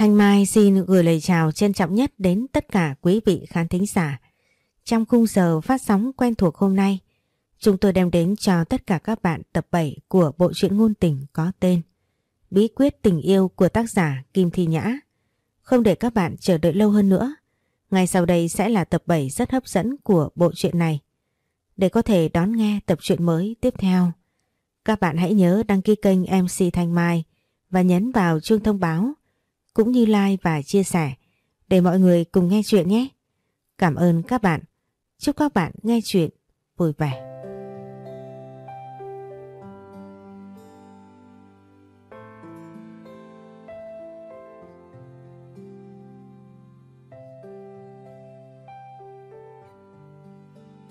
Thanh Mai xin gửi lời chào trân trọng nhất đến tất cả quý vị khán thính giả. Trong khung giờ phát sóng quen thuộc hôm nay, chúng tôi đem đến cho tất cả các bạn tập 7 của bộ truyện ngôn tình có tên Bí quyết tình yêu của tác giả Kim Thi Nhã. Không để các bạn chờ đợi lâu hơn nữa, ngay sau đây sẽ là tập 7 rất hấp dẫn của bộ truyện này. Để có thể đón nghe tập truyện mới tiếp theo, các bạn hãy nhớ đăng ký kênh MC Thanh Mai và nhấn vào chuông thông báo cũng như like và chia sẻ để mọi người cùng nghe chuyện nhé. Cảm ơn các bạn. Chúc các bạn nghe chuyện vui vẻ.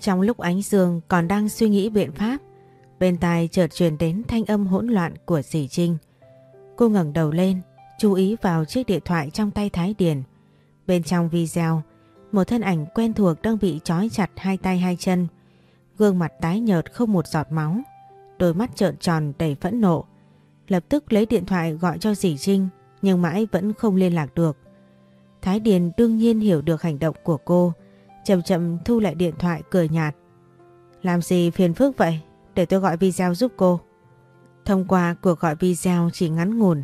Trong lúc ánh dương còn đang suy nghĩ biện pháp, bên tai chợt truyền đến thanh âm hỗn loạn của dì Trinh. Cô ngẩng đầu lên, chú ý vào chiếc điện thoại trong tay Thái Điền. Bên trong video, một thân ảnh quen thuộc đang bị trói chặt hai tay hai chân, gương mặt tái nhợt không một giọt máu, đôi mắt trợn tròn đầy phẫn nộ. Lập tức lấy điện thoại gọi cho dì Trinh nhưng mãi vẫn không liên lạc được. Thái Điền đương nhiên hiểu được hành động của cô, chậm chậm thu lại điện thoại cười nhạt. Làm gì phiền phức vậy? Để tôi gọi video giúp cô. Thông qua cuộc gọi video chỉ ngắn ngủn,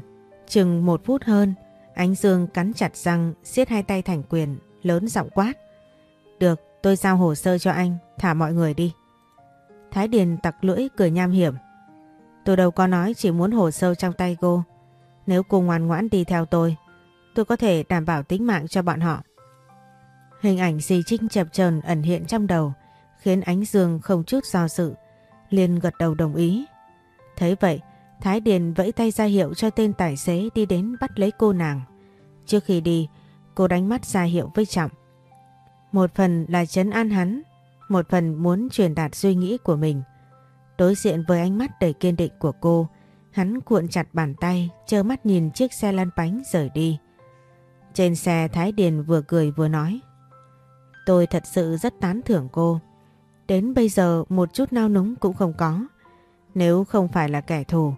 chừng một phút hơn, Ánh Dương cắn chặt răng, siết hai tay thành quyền, lớn giọng quát. Được, tôi giao hồ sơ cho anh, thả mọi người đi. Thái Điền tặc lưỡi cười nham hiểm. Tôi đâu có nói chỉ muốn hồ sơ trong tay cô. Nếu cô ngoan ngoãn đi theo tôi, tôi có thể đảm bảo tính mạng cho bọn họ. Hình ảnh dì Trinh chập trần ẩn hiện trong đầu, khiến Ánh Dương không chút do dự, liền gật đầu đồng ý. Thấy vậy, Thái Điền vẫy tay ra hiệu cho tên tài xế đi đến bắt lấy cô nàng. Trước khi đi, cô đánh mắt ra hiệu với Trọng. Một phần là chấn an hắn, một phần muốn truyền đạt suy nghĩ của mình. Đối diện với ánh mắt đầy kiên định của cô, hắn cuộn chặt bàn tay, trơ mắt nhìn chiếc xe lăn bánh rời đi. Trên xe Thái Điền vừa cười vừa nói. Tôi thật sự rất tán thưởng cô. Đến bây giờ một chút nao núng cũng không có. Nếu không phải là kẻ thù,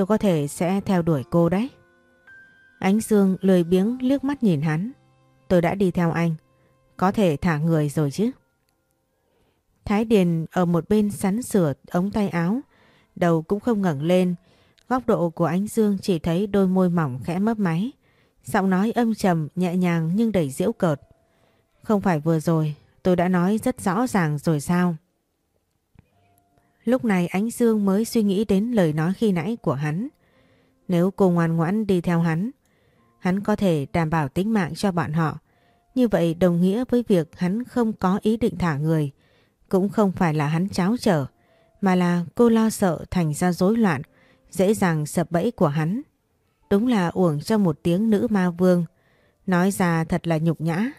tôi có thể sẽ theo đuổi cô đấy. Ánh Dương lười biếng liếc mắt nhìn hắn. Tôi đã đi theo anh. Có thể thả người rồi chứ. Thái Điền ở một bên sắn sửa ống tay áo. Đầu cũng không ngẩng lên. Góc độ của ánh Dương chỉ thấy đôi môi mỏng khẽ mấp máy. Giọng nói âm trầm, nhẹ nhàng nhưng đầy diễu cợt. Không phải vừa rồi, tôi đã nói rất rõ ràng rồi sao? Lúc này Ánh Dương mới suy nghĩ đến lời nói khi nãy của hắn. Nếu cô ngoan ngoãn đi theo hắn, hắn có thể đảm bảo tính mạng cho bọn họ. Như vậy đồng nghĩa với việc hắn không có ý định thả người. Cũng không phải là hắn cháo trở, mà là cô lo sợ thành ra rối loạn, dễ dàng sập bẫy của hắn. Đúng là uổng cho một tiếng nữ ma vương. Nói ra thật là nhục nhã.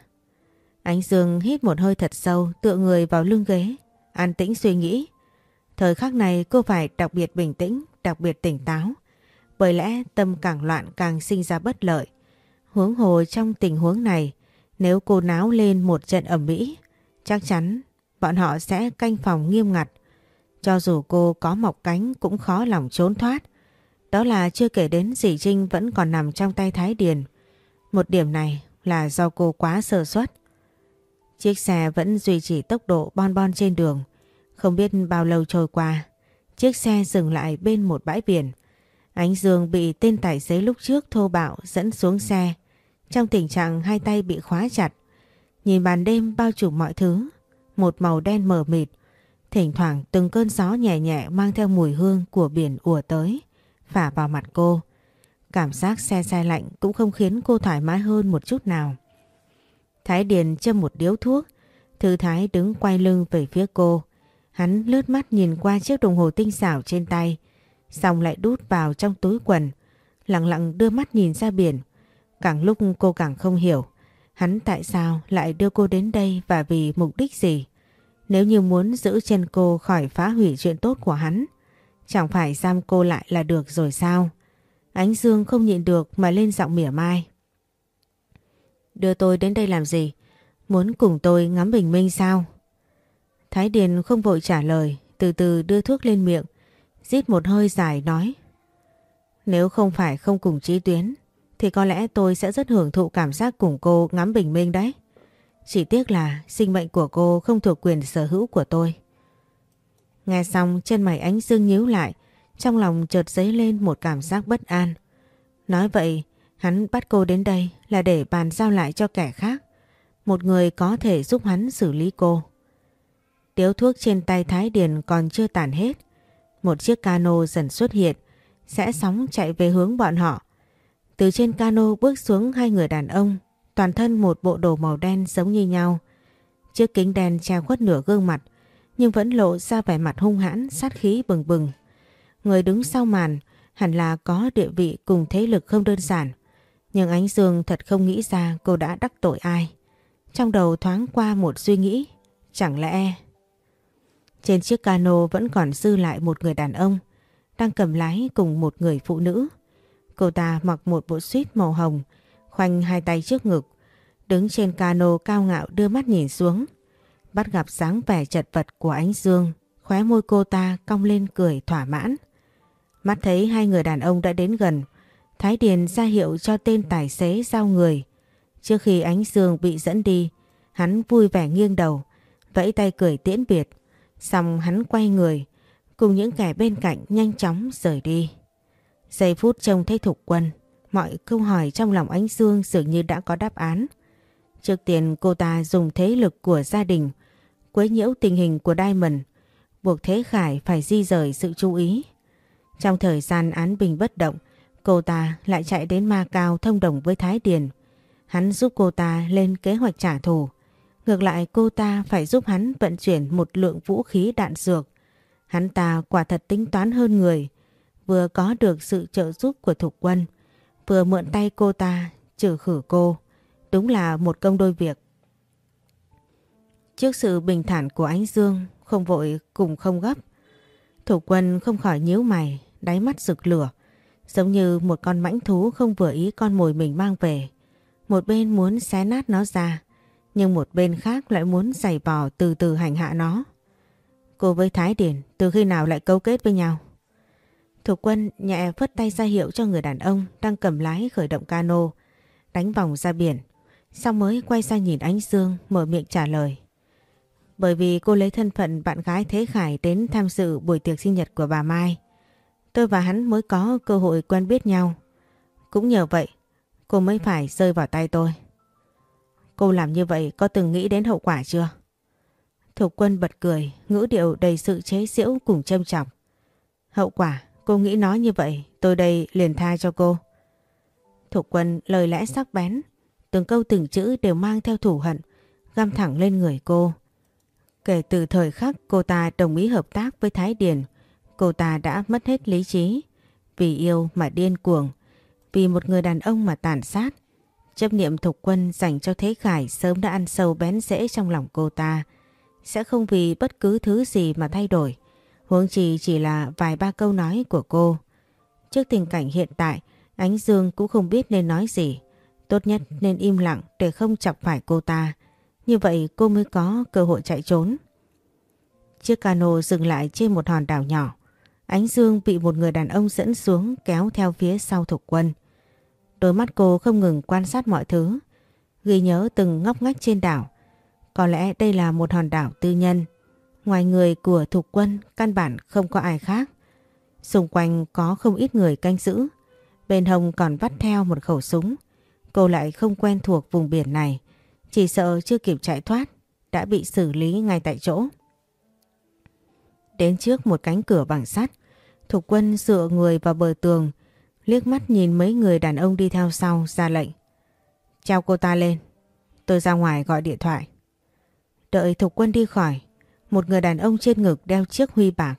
Ánh Dương hít một hơi thật sâu tựa người vào lưng ghế, an tĩnh suy nghĩ. Thời khắc này cô phải đặc biệt bình tĩnh, đặc biệt tỉnh táo. Bởi lẽ tâm càng loạn càng sinh ra bất lợi. Huống hồ trong tình huống này, nếu cô náo lên một trận ẩm mỹ, chắc chắn bọn họ sẽ canh phòng nghiêm ngặt. Cho dù cô có mọc cánh cũng khó lòng trốn thoát. Đó là chưa kể đến dì Trinh vẫn còn nằm trong tay Thái Điền. Một điểm này là do cô quá sơ suất. Chiếc xe vẫn duy trì tốc độ bon bon trên đường. Không biết bao lâu trôi qua, chiếc xe dừng lại bên một bãi biển. Ánh Dương bị tên tài xế lúc trước thô bạo dẫn xuống xe, trong tình trạng hai tay bị khóa chặt. Nhìn bàn đêm bao trùm mọi thứ, một màu đen mờ mịt, thỉnh thoảng từng cơn gió nhẹ nhẹ mang theo mùi hương của biển ùa tới, phả vào mặt cô. Cảm giác xe xe lạnh cũng không khiến cô thoải mái hơn một chút nào. Thái Điền châm một điếu thuốc, Thư Thái đứng quay lưng về phía cô. Hắn lướt mắt nhìn qua chiếc đồng hồ tinh xảo trên tay, xong lại đút vào trong túi quần, lặng lặng đưa mắt nhìn ra biển. Càng lúc cô càng không hiểu, hắn tại sao lại đưa cô đến đây và vì mục đích gì? Nếu như muốn giữ chân cô khỏi phá hủy chuyện tốt của hắn, chẳng phải giam cô lại là được rồi sao? Ánh Dương không nhịn được mà lên giọng mỉa mai. Đưa tôi đến đây làm gì? Muốn cùng tôi ngắm bình minh sao? Thái Điền không vội trả lời, từ từ đưa thuốc lên miệng, rít một hơi dài nói. Nếu không phải không cùng chí tuyến, thì có lẽ tôi sẽ rất hưởng thụ cảm giác cùng cô ngắm bình minh đấy. Chỉ tiếc là sinh mệnh của cô không thuộc quyền sở hữu của tôi. Nghe xong chân mày ánh dương nhíu lại, trong lòng chợt dấy lên một cảm giác bất an. Nói vậy, hắn bắt cô đến đây là để bàn giao lại cho kẻ khác. Một người có thể giúp hắn xử lý cô. Điếu thuốc trên tay Thái Điền còn chưa tàn hết. Một chiếc cano dần xuất hiện, sẽ sóng chạy về hướng bọn họ. Từ trên cano bước xuống hai người đàn ông, toàn thân một bộ đồ màu đen giống như nhau. Chiếc kính đen che khuất nửa gương mặt, nhưng vẫn lộ ra vẻ mặt hung hãn, sát khí bừng bừng. Người đứng sau màn hẳn là có địa vị cùng thế lực không đơn giản. Nhưng Ánh Dương thật không nghĩ ra cô đã đắc tội ai. Trong đầu thoáng qua một suy nghĩ, chẳng lẽ... Trên chiếc cano vẫn còn dư lại một người đàn ông, đang cầm lái cùng một người phụ nữ. Cô ta mặc một bộ suit màu hồng, khoanh hai tay trước ngực, đứng trên cano cao ngạo đưa mắt nhìn xuống. Bắt gặp dáng vẻ chật vật của ánh dương, khóe môi cô ta cong lên cười thỏa mãn. Mắt thấy hai người đàn ông đã đến gần, Thái Điền ra hiệu cho tên tài xế giao người. Trước khi ánh dương bị dẫn đi, hắn vui vẻ nghiêng đầu, vẫy tay cười tiễn biệt. Xong hắn quay người, cùng những kẻ bên cạnh nhanh chóng rời đi. Giây phút trông thấy Thục Quân, mọi câu hỏi trong lòng ánh dương dường như đã có đáp án. Trước tiên cô ta dùng thế lực của gia đình, quấy nhiễu tình hình của Diamond, buộc Thế Khải phải di rời sự chú ý. Trong thời gian án bình bất động, cô ta lại chạy đến Ma Cao thông đồng với Thái Điền. Hắn giúp cô ta lên kế hoạch trả thù. Ngược lại cô ta phải giúp hắn vận chuyển một lượng vũ khí đạn dược. Hắn ta quả thật tính toán hơn người, vừa có được sự trợ giúp của Thục Quân, vừa mượn tay cô ta trừ khử cô. Đúng là một công đôi việc. Trước sự bình thản của ánh dương, không vội cùng không gấp. Thủ quân không khỏi nhíu mày, đáy mắt rực lửa. Giống như một con mãnh thú không vừa ý con mồi mình mang về. Một bên muốn xé nát nó ra, nhưng một bên khác lại muốn giày bò từ từ hành hạ nó. Cô với Thái Điển từ khi nào lại câu kết với nhau? Thủ quân nhẹ phất tay ra hiệu cho người đàn ông đang cầm lái khởi động cano, đánh vòng ra biển. Xong mới quay sang nhìn ánh dương mở miệng trả lời. Bởi vì cô lấy thân phận bạn gái Thế Khải đến tham dự buổi tiệc sinh nhật của bà Mai. Tôi và hắn mới có cơ hội quen biết nhau. Cũng nhờ vậy, cô mới phải rơi vào tay tôi. Cô làm như vậy có từng nghĩ đến hậu quả chưa? Thục quân bật cười, ngữ điệu đầy sự chế giễu cùng châm trọng. Hậu quả, cô nghĩ nói như vậy, tôi đây liền tha cho cô. Thục quân lời lẽ sắc bén, từng câu từng chữ đều mang theo thủ hận, găm thẳng lên người cô. Kể từ thời khắc cô ta đồng ý hợp tác với Thái Điền, cô ta đã mất hết lý trí. Vì yêu mà điên cuồng, vì một người đàn ông mà tàn sát. Chấp niệm thục quân dành cho Thế Khải sớm đã ăn sâu bén rễ trong lòng cô ta. Sẽ không vì bất cứ thứ gì mà thay đổi. Huống chi chỉ là vài ba câu nói của cô. Trước tình cảnh hiện tại, Ánh Dương cũng không biết nên nói gì. Tốt nhất nên im lặng để không chọc phải cô ta. Như vậy cô mới có cơ hội chạy trốn. Chiếc cano dừng lại trên một hòn đảo nhỏ. Ánh Dương bị một người đàn ông dẫn xuống kéo theo phía sau thục quân. Đôi mắt cô không ngừng quan sát mọi thứ, ghi nhớ từng ngóc ngách trên đảo. Có lẽ đây là một hòn đảo tư nhân. Ngoài người của thục quân căn bản không có ai khác. Xung quanh có không ít người canh giữ. Bên hông còn vắt theo một khẩu súng. Cô lại không quen thuộc vùng biển này. Chỉ sợ chưa kịp chạy thoát, đã bị xử lý ngay tại chỗ. Đến trước một cánh cửa bằng sắt, Thục quân dựa người vào bờ tường, liếc mắt nhìn mấy người đàn ông đi theo sau ra lệnh. Trao cô ta lên, tôi ra ngoài gọi điện thoại. Đợi Thục quân đi khỏi, một người đàn ông trên ngực đeo chiếc huy bạc,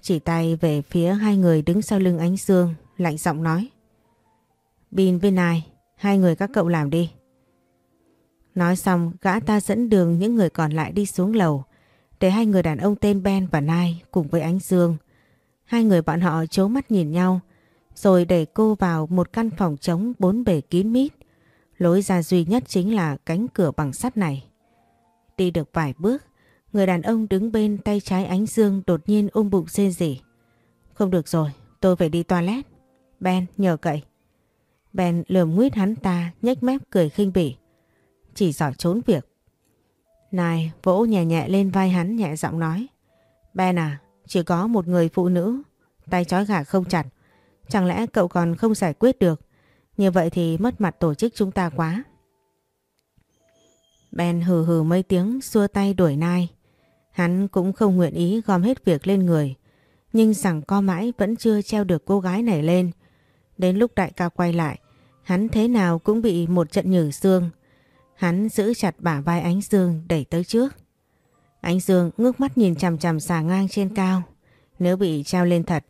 chỉ tay về phía hai người đứng sau lưng ánh dương, lạnh giọng nói. Bin với Nai, hai người các cậu làm đi. Nói xong gã ta dẫn đường những người còn lại đi xuống lầu để hai người đàn ông tên Ben và Nai cùng với Ánh Dương. Hai người bọn họ chố mắt nhìn nhau rồi đẩy cô vào một căn phòng trống bốn bề kín mít. Lối ra duy nhất chính là cánh cửa bằng sắt này. Đi được vài bước, người đàn ông đứng bên tay trái Ánh Dương đột nhiên ôm bụng xê rỉ. Không được rồi, tôi phải đi toilet. Ben, nhờ cậy. Ben lườm nguyết hắn ta nhếch mép cười khinh bỉ. Chỉ giỏi trốn việc. Này vỗ nhẹ nhẹ lên vai hắn nhẹ giọng nói. Ben à, chỉ có một người phụ nữ, tay trói gà không chặt. Chẳng lẽ cậu còn không giải quyết được? Như vậy thì mất mặt tổ chức chúng ta quá. Ben hừ hừ mấy tiếng xua tay đuổi nai. Hắn cũng không nguyện ý gom hết việc lên người. Nhưng rằng co mãi vẫn chưa treo được cô gái này lên. Đến lúc đại ca quay lại, hắn thế nào cũng bị một trận nhử xương. Hắn giữ chặt bả vai ánh dương đẩy tới trước. Ánh dương ngước mắt nhìn chằm chằm xà ngang trên cao. Nếu bị treo lên thật,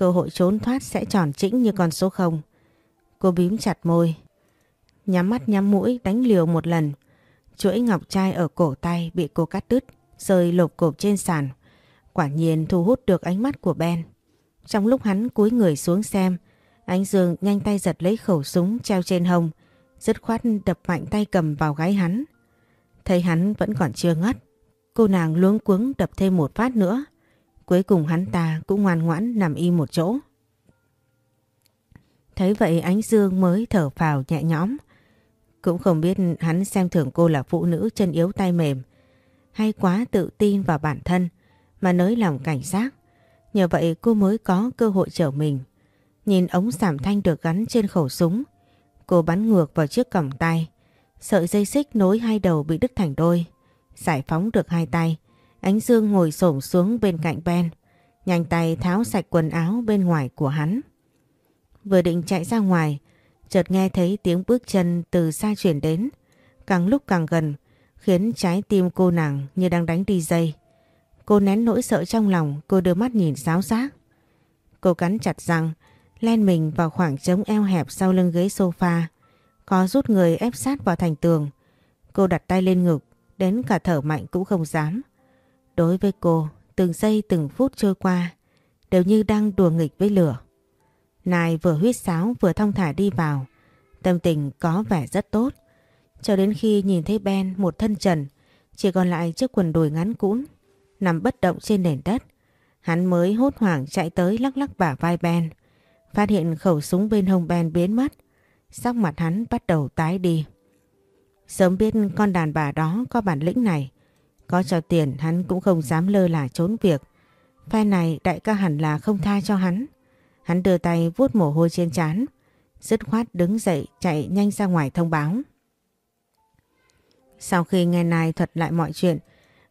cơ hội trốn thoát sẽ tròn trĩnh như con số 0. Cô bím chặt môi, nhắm mắt nhắm mũi đánh liều một lần. Chuỗi ngọc trai ở cổ tay bị cô cắt đứt, rơi lộp cộp trên sàn. Quả nhiên thu hút được ánh mắt của Ben. Trong lúc hắn cúi người xuống xem, Ánh Dương nhanh tay giật lấy khẩu súng treo trên hông, dứt khoát đập mạnh tay cầm vào gáy hắn. Thấy hắn vẫn còn chưa ngất, cô nàng luống cuống đập thêm một phát nữa. Cuối cùng hắn ta cũng ngoan ngoãn nằm im một chỗ. Thấy vậy ánh Dương mới thở phào nhẹ nhõm. Cũng không biết hắn xem thường cô là phụ nữ chân yếu tay mềm, hay quá tự tin vào bản thân, mà nới lòng cảnh giác. Nhờ vậy cô mới có cơ hội trở mình. Nhìn ống giảm thanh được gắn trên khẩu súng. Cô bắn ngược vào chiếc cổng tay. Sợi dây xích nối hai đầu bị đứt thành đôi. Giải phóng được hai tay. Ánh Dương ngồi xổm xuống bên cạnh Ben. Nhanh tay tháo sạch quần áo bên ngoài của hắn. Vừa định chạy ra ngoài. Chợt nghe thấy tiếng bước chân từ xa chuyển đến. Càng lúc càng gần. Khiến trái tim cô nàng như đang đánh đi dây. Cô nén nỗi sợ trong lòng. Cô đưa mắt nhìn giáo giác. Cô cắn chặt răng len mình vào khoảng trống eo hẹp sau lưng ghế sofa, có rút người ép sát vào thành tường. Cô đặt tay lên ngực, đến cả thở mạnh cũng không dám. Đối với cô, từng giây từng phút trôi qua, đều như đang đùa nghịch với lửa. Nài vừa huyết sáo vừa thong thả đi vào, tâm tình có vẻ rất tốt. Cho đến khi nhìn thấy Ben một thân trần, chỉ còn lại chiếc quần đùi ngắn cũn, nằm bất động trên nền đất. Hắn mới hốt hoảng chạy tới lắc lắc bả vai Ben, Phát hiện khẩu súng bên hông Ben biến mất. Sắc mặt hắn bắt đầu tái đi. Sớm biết con đàn bà đó có bản lĩnh này. Có cho tiền hắn cũng không dám lơ là trốn việc. Phe này đại ca hẳn là không tha cho hắn. Hắn đưa tay vuốt mồ hôi trên trán, dứt khoát đứng dậy chạy nhanh ra ngoài thông báo. Sau khi nghe Nai thuật lại mọi chuyện,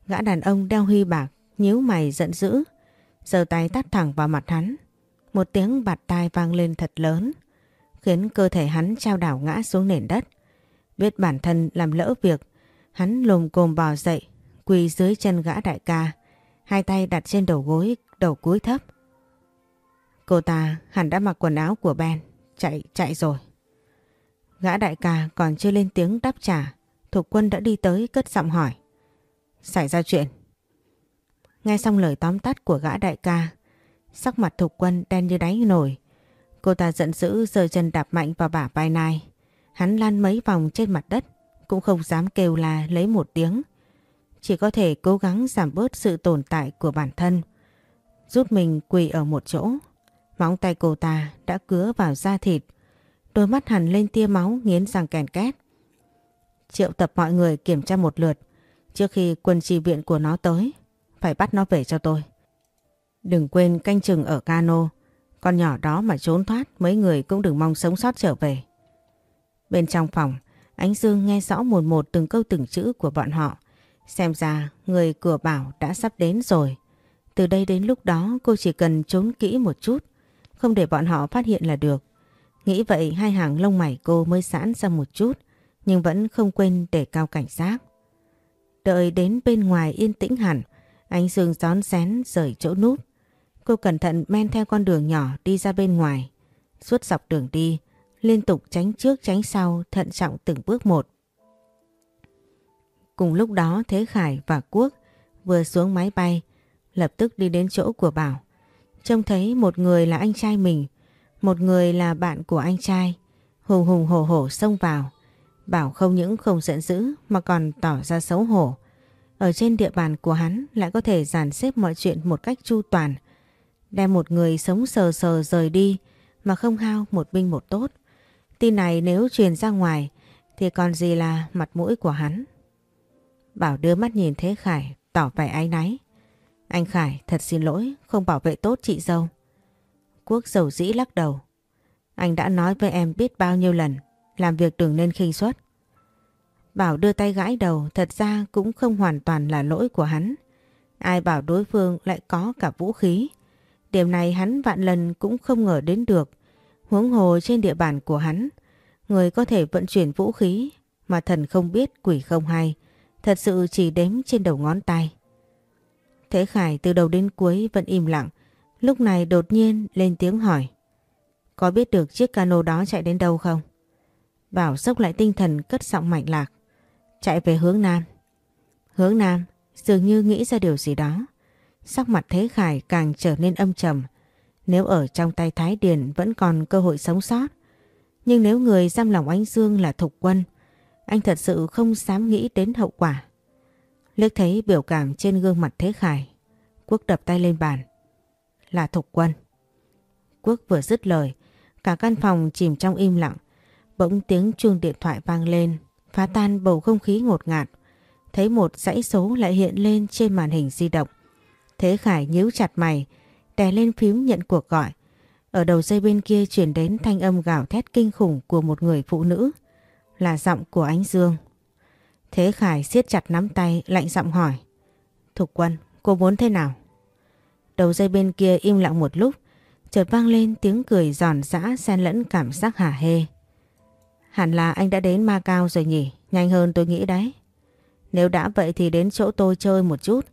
gã đàn ông đeo huy bạc, nhíu mày giận dữ, giơ tay tắt thẳng vào mặt hắn, một tiếng bạt tai vang lên thật lớn, khiến cơ thể hắn trao đảo ngã xuống nền đất. Biết bản thân làm lỡ việc, hắn lồm cồm bò dậy, quỳ dưới chân gã đại ca, hai tay đặt trên đầu gối, đầu cúi thấp. Cô ta hẳn đã mặc quần áo của Ben, chạy, chạy rồi. Gã đại ca còn chưa lên tiếng đáp trả, thuộc quân đã đi tới cất giọng hỏi. Xảy ra chuyện. Nghe xong lời tóm tắt của gã đại ca, Sắc mặt thuộc quân đen như đáy nổi. Cô ta giận dữ giơ chân đạp mạnh vào bả vai nai. Hắn lăn mấy vòng trên mặt đất, cũng không dám kêu là lấy một tiếng. Chỉ có thể cố gắng giảm bớt sự tồn tại của bản thân. Rút mình quỳ ở một chỗ. Móng tay cô ta đã cứa vào da thịt. Đôi mắt hẳn lên tia máu nghiến răng kèn két. Triệu tập mọi người kiểm tra một lượt trước khi quân tri viện của nó tới. Phải bắt nó về cho tôi. Đừng quên canh chừng ở cano. Con nhỏ đó mà trốn thoát mấy người cũng đừng mong sống sót trở về. Bên trong phòng, Ánh Dương nghe rõ một một từng câu từng chữ của bọn họ. Xem ra người cửa bảo đã sắp đến rồi. Từ đây đến lúc đó cô chỉ cần trốn kỹ một chút, không để bọn họ phát hiện là được. Nghĩ vậy hai hàng lông mày cô mới giãn ra một chút, nhưng vẫn không quên để cao cảnh giác. Đợi đến bên ngoài yên tĩnh hẳn, Ánh Dương gión xén rời chỗ núp. Cô cẩn thận men theo con đường nhỏ đi ra bên ngoài. Suốt dọc đường đi, liên tục tránh trước tránh sau, thận trọng từng bước một. Cùng lúc đó Thế Khải và Quốc vừa xuống máy bay, lập tức đi đến chỗ của Bảo. Trông thấy một người là anh trai mình, một người là bạn của anh trai. Hùng hùng hổ hổ xông vào. Bảo không những không giận dữ mà còn tỏ ra xấu hổ. Ở trên địa bàn của hắn lại có thể dàn xếp mọi chuyện một cách chu toàn, Đem một người sống sờ sờ rời đi mà không hao một binh một tốt. Tin này nếu truyền ra ngoài thì còn gì là mặt mũi của hắn. Bảo đưa mắt nhìn Thế Khải tỏ vẻ áy náy. Anh Khải thật xin lỗi không bảo vệ tốt chị dâu. Quốc dầu dĩ lắc đầu. Anh đã nói với em biết bao nhiêu lần làm việc đừng nên khinh suất. Bảo đưa tay gãi đầu thật ra cũng không hoàn toàn là lỗi của hắn. Ai bảo đối phương lại có cả vũ khí. Điểm này hắn vạn lần cũng không ngờ đến được. Huống hồ trên địa bàn của hắn, người có thể vận chuyển vũ khí mà thần không biết quỷ không hay, thật sự chỉ đếm trên đầu ngón tay. Thế Khải từ đầu đến cuối vẫn im lặng, lúc này đột nhiên lên tiếng hỏi. Có biết được chiếc cano đó chạy đến đâu không? Bảo sốc lại tinh thần cất giọng mạnh lạc. Chạy về hướng Nam. Hướng Nam dường như nghĩ ra điều gì đó. Sắc mặt Thế Khải càng trở nên âm trầm. Nếu ở trong tay Thái Điền vẫn còn cơ hội sống sót. Nhưng nếu người giam lòng anh Dương là Thục Quân, anh thật sự không dám nghĩ đến hậu quả. Liếc thấy biểu cảm trên gương mặt Thế Khải. Quốc đập tay lên bàn. Là Thục Quân. Quốc vừa dứt lời, cả căn phòng chìm trong im lặng. Bỗng tiếng chuông điện thoại vang lên, phá tan bầu không khí ngột ngạt. Thấy một dãy số lại hiện lên trên màn hình di động. Thế Khải nhíu chặt mày, đè lên phím nhận cuộc gọi. Ở đầu dây bên kia chuyển đến thanh âm gào thét kinh khủng của một người phụ nữ. Là giọng của Ánh Dương. Thế Khải siết chặt nắm tay lạnh giọng hỏi. Thục quân, cô muốn thế nào? Đầu dây bên kia im lặng một lúc, chợt vang lên tiếng cười giòn giã xen lẫn cảm giác hả hê. Hẳn là anh đã đến Ma Cao rồi nhỉ, nhanh hơn tôi nghĩ đấy. Nếu đã vậy thì đến chỗ tôi chơi một chút.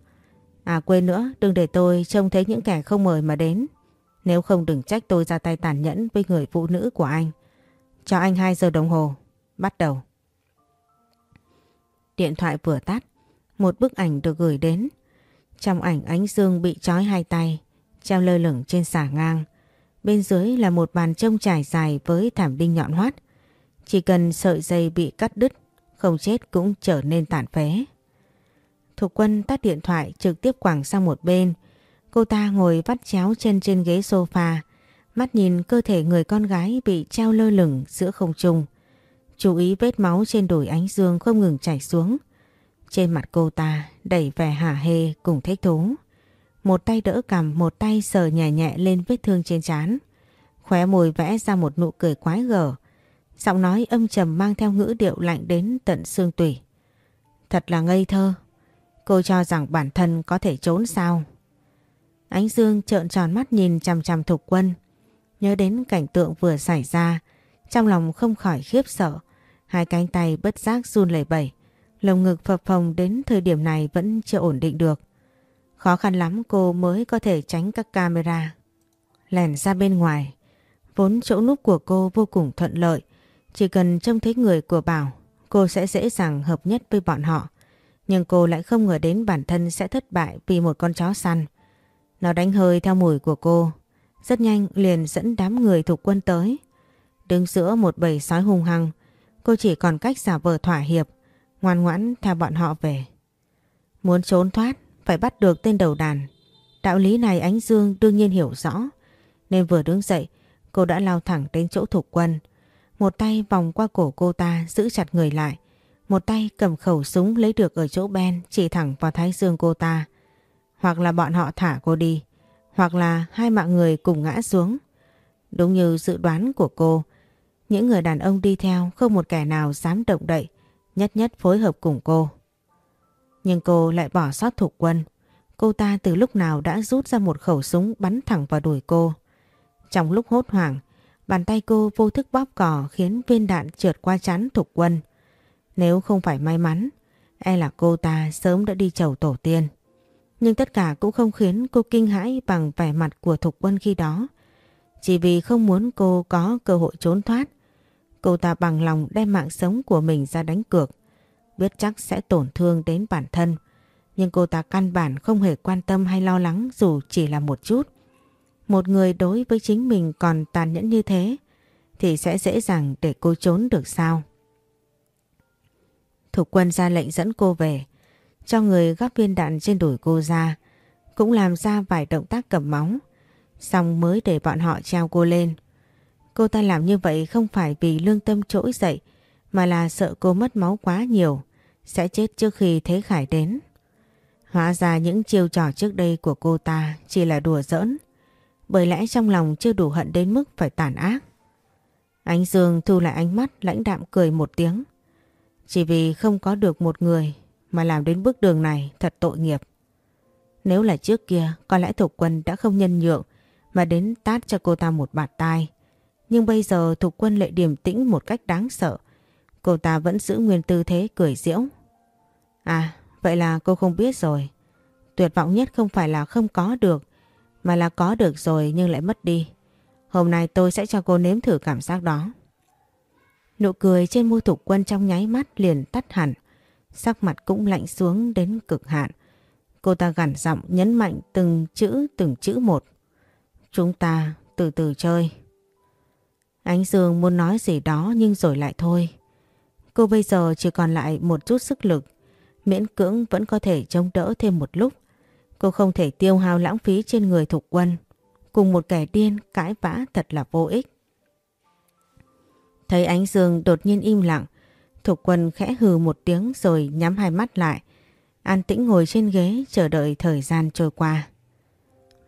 À quên nữa, đừng để tôi trông thấy những kẻ không mời mà đến. Nếu không đừng trách tôi ra tay tàn nhẫn với người phụ nữ của anh. Cho anh 2 giờ đồng hồ. Bắt đầu. Điện thoại vừa tắt, một bức ảnh được gửi đến. Trong ảnh ánh dương bị trói hai tay, treo lơ lửng trên xà ngang. Bên dưới là một bàn trông trải dài với thảm đinh nhọn hoắt. Chỉ cần sợi dây bị cắt đứt, không chết cũng trở nên tàn phế. Thục quân tắt điện thoại trực tiếp quẳng sang một bên. Cô ta ngồi vắt chéo chân trên ghế sofa, mắt nhìn cơ thể người con gái bị treo lơ lửng giữa không trung. Chú ý vết máu trên đồi ánh dương không ngừng chảy xuống. Trên mặt cô ta đầy vẻ hả hê cùng thích thú. Một tay đỡ cầm, một tay sờ nhẹ nhẹ lên vết thương trên trán. Khóe môi vẽ ra một nụ cười quái gở. Giọng nói âm trầm mang theo ngữ điệu lạnh đến tận xương tủy. Thật là ngây thơ. Cô cho rằng bản thân có thể trốn sao? Ánh Dương trợn tròn mắt nhìn chằm chằm Thục Quân. Nhớ đến cảnh tượng vừa xảy ra, trong lòng không khỏi khiếp sợ. Hai cánh tay bất giác run lẩy bẩy, lồng ngực phập phồng đến thời điểm này vẫn chưa ổn định được. Khó khăn lắm cô mới có thể tránh các camera. Lèn ra bên ngoài, vốn chỗ núp của cô vô cùng thuận lợi. Chỉ cần trông thấy người của Bảo, cô sẽ dễ dàng hợp nhất với bọn họ. Nhưng cô lại không ngờ đến bản thân sẽ thất bại vì một con chó săn. Nó đánh hơi theo mùi của cô. Rất nhanh liền dẫn đám người thuộc quân tới. Đứng giữa một bầy sói hung hăng, cô chỉ còn cách giả vờ thỏa hiệp, ngoan ngoãn theo bọn họ về. Muốn trốn thoát, phải bắt được tên đầu đàn. Đạo lý này Ánh Dương đương nhiên hiểu rõ, nên vừa đứng dậy, cô đã lao thẳng đến chỗ thủ quân. Một tay vòng qua cổ cô ta giữ chặt người lại, một tay cầm khẩu súng lấy được ở chỗ Ben chỉ thẳng vào thái dương cô ta. Hoặc là bọn họ thả cô đi, hoặc là hai mạng người cùng ngã xuống. Đúng như dự đoán của cô, những người đàn ông đi theo không một kẻ nào dám động đậy, nhất nhất phối hợp cùng cô. Nhưng cô lại bỏ sót thuộc quân. Cô ta từ lúc nào đã rút ra một khẩu súng bắn thẳng vào đùi cô. Trong lúc hốt hoảng, bàn tay cô vô thức bóp cò khiến viên đạn trượt qua chắn thục quân. Nếu không phải may mắn, e là cô ta sớm đã đi chầu tổ tiên. Nhưng tất cả cũng không khiến cô kinh hãi bằng vẻ mặt của Thục Quân khi đó. Chỉ vì không muốn cô có cơ hội trốn thoát, cô ta bằng lòng đem mạng sống của mình ra đánh cược. Biết chắc sẽ tổn thương đến bản thân, nhưng cô ta căn bản không hề quan tâm hay lo lắng dù chỉ là một chút. Một người đối với chính mình còn tàn nhẫn như thế, thì sẽ dễ dàng để cô trốn được sao? Thục quân ra lệnh dẫn cô về, cho người gắp viên đạn trên đùi cô ra, cũng làm ra vài động tác cầm máu, xong mới để bọn họ treo cô lên. Cô ta làm như vậy không phải vì lương tâm trỗi dậy mà là sợ cô mất máu quá nhiều, sẽ chết trước khi Thế Khải đến. Hóa ra những chiêu trò trước đây của cô ta chỉ là đùa giỡn, bởi lẽ trong lòng chưa đủ hận đến mức phải tàn ác. Ánh Dương thu lại ánh mắt lãnh đạm cười một tiếng. Chỉ vì không có được một người mà làm đến bước đường này thật tội nghiệp. Nếu là trước kia có lẽ Thục Quân đã không nhân nhượng mà đến tát cho cô ta một bạt tai. Nhưng bây giờ Thục Quân lại điềm tĩnh một cách đáng sợ. Cô ta vẫn giữ nguyên tư thế cười diễu. À, vậy là cô không biết rồi. Tuyệt vọng nhất không phải là không có được, mà là có được rồi nhưng lại mất đi. Hôm nay tôi sẽ cho cô nếm thử cảm giác đó. Nụ cười trên môi Thục Quân trong nháy mắt liền tắt hẳn. Sắc mặt cũng lạnh xuống đến cực hạn. Cô ta gằn giọng nhấn mạnh từng chữ từng chữ một. Chúng ta từ từ chơi. Ánh Dương muốn nói gì đó nhưng rồi lại thôi. Cô bây giờ chỉ còn lại một chút sức lực. Miễn cưỡng vẫn có thể chống đỡ thêm một lúc. Cô không thể tiêu hao lãng phí trên người thục quân. Cùng một kẻ điên cãi vã thật là vô ích. Thấy ánh dương đột nhiên im lặng. Thục quân khẽ hừ một tiếng rồi nhắm hai mắt lại. An tĩnh ngồi trên ghế chờ đợi thời gian trôi qua.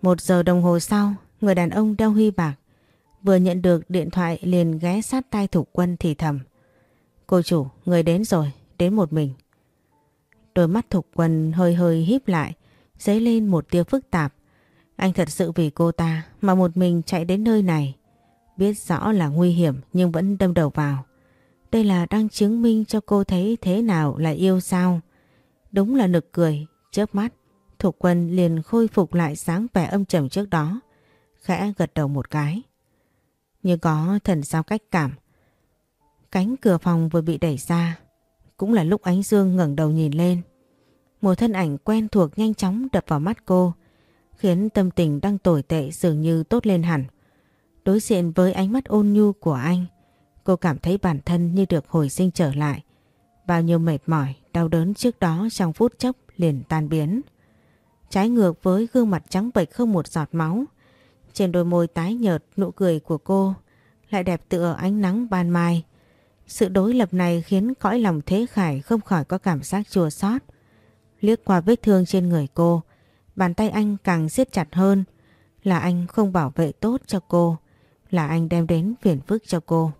Một giờ đồng hồ sau, người đàn ông đeo huy bạc vừa nhận được điện thoại liền ghé sát tay thủ quân thì thầm. Cô chủ, người đến rồi, đến một mình. Đôi mắt thục quân hơi hơi híp lại, dấy lên một tia phức tạp. Anh thật sự vì cô ta mà một mình chạy đến nơi này. Biết rõ là nguy hiểm nhưng vẫn đâm đầu vào. Đây là đang chứng minh cho cô thấy thế nào là yêu sao. Đúng là nực cười, chớp mắt. Thục quân liền khôi phục lại sáng vẻ âm trầm trước đó. Khẽ gật đầu một cái. Như có thần sao cách cảm. Cánh cửa phòng vừa bị đẩy ra. Cũng là lúc ánh dương ngẩng đầu nhìn lên. Một thân ảnh quen thuộc nhanh chóng đập vào mắt cô. Khiến tâm tình đang tồi tệ dường như tốt lên hẳn. Đối diện với ánh mắt ôn nhu của anh. Cô cảm thấy bản thân như được hồi sinh trở lại. Bao nhiêu mệt mỏi, đau đớn trước đó trong phút chốc liền tan biến. Trái ngược với gương mặt trắng bệch không một giọt máu. Trên đôi môi tái nhợt nụ cười của cô lại đẹp tựa ánh nắng ban mai. Sự đối lập này khiến cõi lòng Thế Khải không khỏi có cảm giác chua xót. Liếc qua vết thương trên người cô, bàn tay anh càng siết chặt hơn. Là anh không bảo vệ tốt cho cô, là anh đem đến phiền phức cho cô.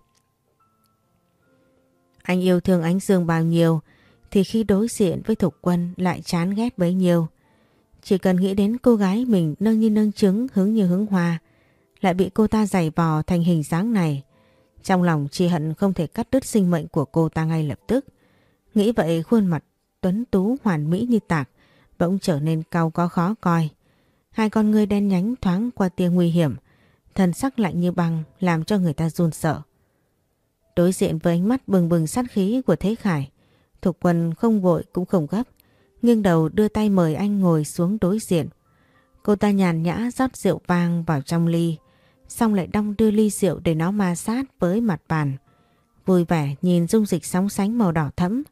Anh yêu thương ánh dương bao nhiêu thì khi đối diện với Thục Quân lại chán ghét bấy nhiêu. Chỉ cần nghĩ đến cô gái mình nâng như nâng trứng hướng như hướng hoa lại bị cô ta giày vò thành hình dáng này. Trong lòng chị hận không thể cắt đứt sinh mệnh của cô ta ngay lập tức. Nghĩ vậy khuôn mặt tuấn tú hoàn mỹ như tạc bỗng trở nên cao có khó coi. Hai con ngươi đen nhánh thoáng qua tia nguy hiểm, thần sắc lạnh như băng làm cho người ta run sợ. Đối diện với ánh mắt bừng bừng sát khí của Thế Khải, Thục Quân không vội cũng không gấp, nghiêng đầu đưa tay mời anh ngồi xuống đối diện. Cô ta nhàn nhã rót rượu vang vào trong ly, xong lại đong đưa ly rượu để nó ma sát với mặt bàn. Vui vẻ nhìn dung dịch sóng sánh màu đỏ thẫm,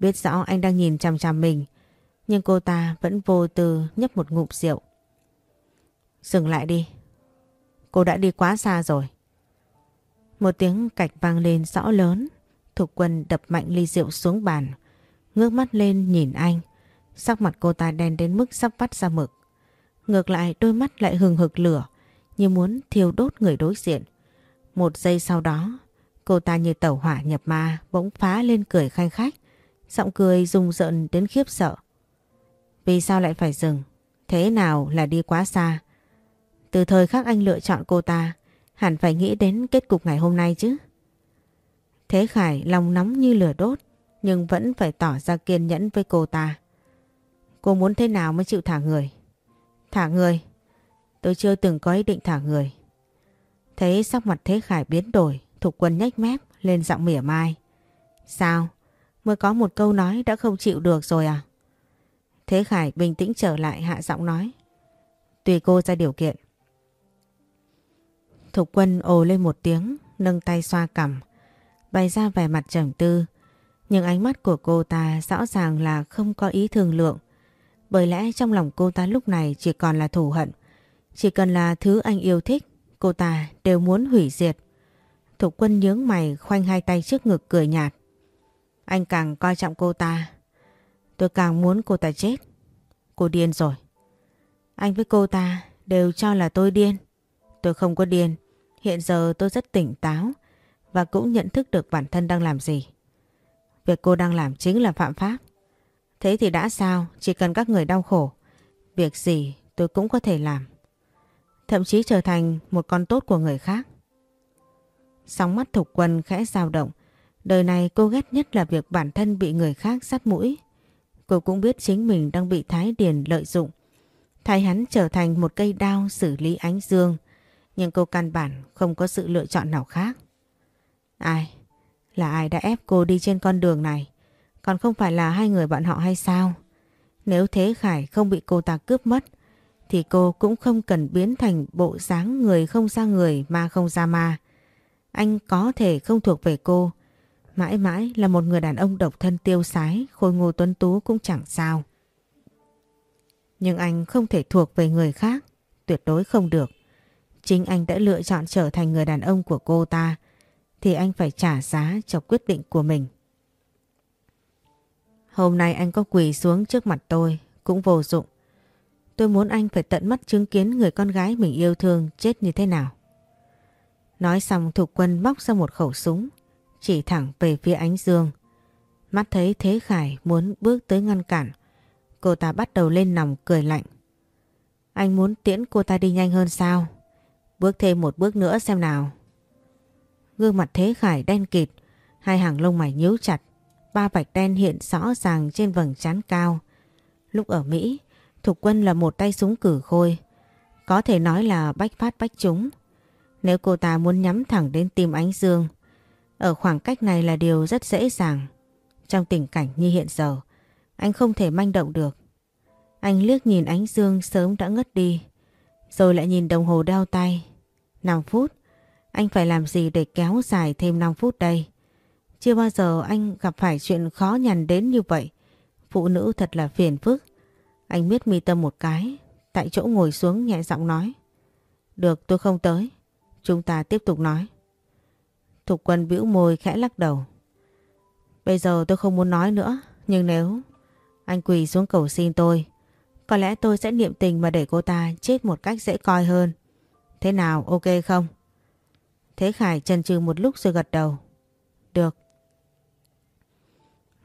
biết rõ anh đang nhìn chằm chằm mình, nhưng cô ta vẫn vô tư nhấp một ngụm rượu. Dừng lại đi, cô đã đi quá xa rồi. Một tiếng cạch vang lên rõ lớn, Thục Quân đập mạnh ly rượu xuống bàn, ngước mắt lên nhìn anh. Sắc mặt cô ta đen đến mức sắp vắt ra mực. Ngược lại đôi mắt lại hừng hực lửa, như muốn thiêu đốt người đối diện. Một giây sau đó, cô ta như tẩu hỏa nhập ma bỗng phá lên cười khanh khách. Giọng cười rùng rợn đến khiếp sợ. Vì sao lại phải dừng? Thế nào là đi quá xa? Từ thời khắc anh lựa chọn cô ta, hẳn phải nghĩ đến kết cục ngày hôm nay chứ. Thế Khải lòng nóng như lửa đốt, nhưng vẫn phải tỏ ra kiên nhẫn với cô ta. Cô muốn thế nào mới chịu thả người? Thả người? Tôi chưa từng có ý định thả người. Thấy sắc mặt Thế Khải biến đổi, Thục Quân nhếch mép lên giọng mỉa mai. Sao? Mới có một câu nói đã không chịu được rồi à? Thế Khải bình tĩnh trở lại hạ giọng nói. Tùy cô ra điều kiện. Thục Quân ồ lên một tiếng, nâng tay xoa cằm, bày ra vẻ mặt trầm tư. Nhưng ánh mắt của cô ta rõ ràng là không có ý thương lượng. Bởi lẽ trong lòng cô ta lúc này chỉ còn là thù hận. Chỉ cần là thứ anh yêu thích, cô ta đều muốn hủy diệt. Thục quân nhướng mày khoanh hai tay trước ngực cười nhạt. Anh càng coi trọng cô ta. Tôi càng muốn cô ta chết. Cô điên rồi. Anh với cô ta đều cho là tôi điên. Tôi không có điên. Hiện giờ tôi rất tỉnh táo và cũng nhận thức được bản thân đang làm gì. Việc cô đang làm chính là phạm pháp. Thế thì đã sao, chỉ cần các người đau khổ. Việc gì tôi cũng có thể làm. Thậm chí trở thành một con tốt của người khác. Sóng mắt thục quân khẽ dao động. Đời này cô ghét nhất là việc bản thân bị người khác sát mũi. Cô cũng biết chính mình đang bị Thái Điền lợi dụng. Thay hắn trở thành một cây đao xử lý ánh dương. Nhưng cô căn bản không có sự lựa chọn nào khác. Ai? Là ai đã ép cô đi trên con đường này? Còn không phải là hai người bọn họ hay sao? Nếu Thế Khải không bị cô ta cướp mất thì cô cũng không cần biến thành bộ dáng người không ra người ma không ra ma. Anh có thể không thuộc về cô. Mãi mãi là một người đàn ông độc thân tiêu sái, khôi ngô tuấn tú cũng chẳng sao. Nhưng anh không thể thuộc về người khác, tuyệt đối không được. Chính anh đã lựa chọn trở thành người đàn ông của cô ta, thì anh phải trả giá cho quyết định của mình. Hôm nay anh có quỳ xuống trước mặt tôi, cũng vô dụng. Tôi muốn anh phải tận mắt chứng kiến người con gái mình yêu thương chết như thế nào. Nói xong Thục Quân móc ra một khẩu súng, chỉ thẳng về phía ánh dương. Mắt thấy Thế Khải muốn bước tới ngăn cản, cô ta bắt đầu lên nòng cười lạnh. Anh muốn tiễn cô ta đi nhanh hơn sao? Bước thêm một bước nữa xem nào. Gương mặt Thế Khải đen kịt, hai hàng lông mày nhíu chặt, ba vạch đen hiện rõ ràng trên vầng trán cao. Lúc ở Mỹ, Thục Quân là một tay súng cử khôi, có thể nói là bách phát bách trúng. Nếu cô ta muốn nhắm thẳng đến tim ánh dương, ở khoảng cách này là điều rất dễ dàng. Trong tình cảnh như hiện giờ, anh không thể manh động được. Anh liếc nhìn ánh dương sớm đã ngất đi, rồi lại nhìn đồng hồ đeo tay. 5 phút, anh phải làm gì để kéo dài thêm 5 phút đây? Chưa bao giờ anh gặp phải chuyện khó nhằn đến như vậy. Phụ nữ thật là phiền phức. Anh miết mi tâm một cái, tại chỗ ngồi xuống nhẹ giọng nói. Được tôi không tới. Chúng ta tiếp tục nói. Thục quân bĩu môi khẽ lắc đầu. Bây giờ tôi không muốn nói nữa, nhưng nếu anh quỳ xuống cầu xin tôi, có lẽ tôi sẽ niệm tình mà để cô ta chết một cách dễ coi hơn. Thế nào, ok không? Thế Khải chần chừ một lúc rồi gật đầu. Được.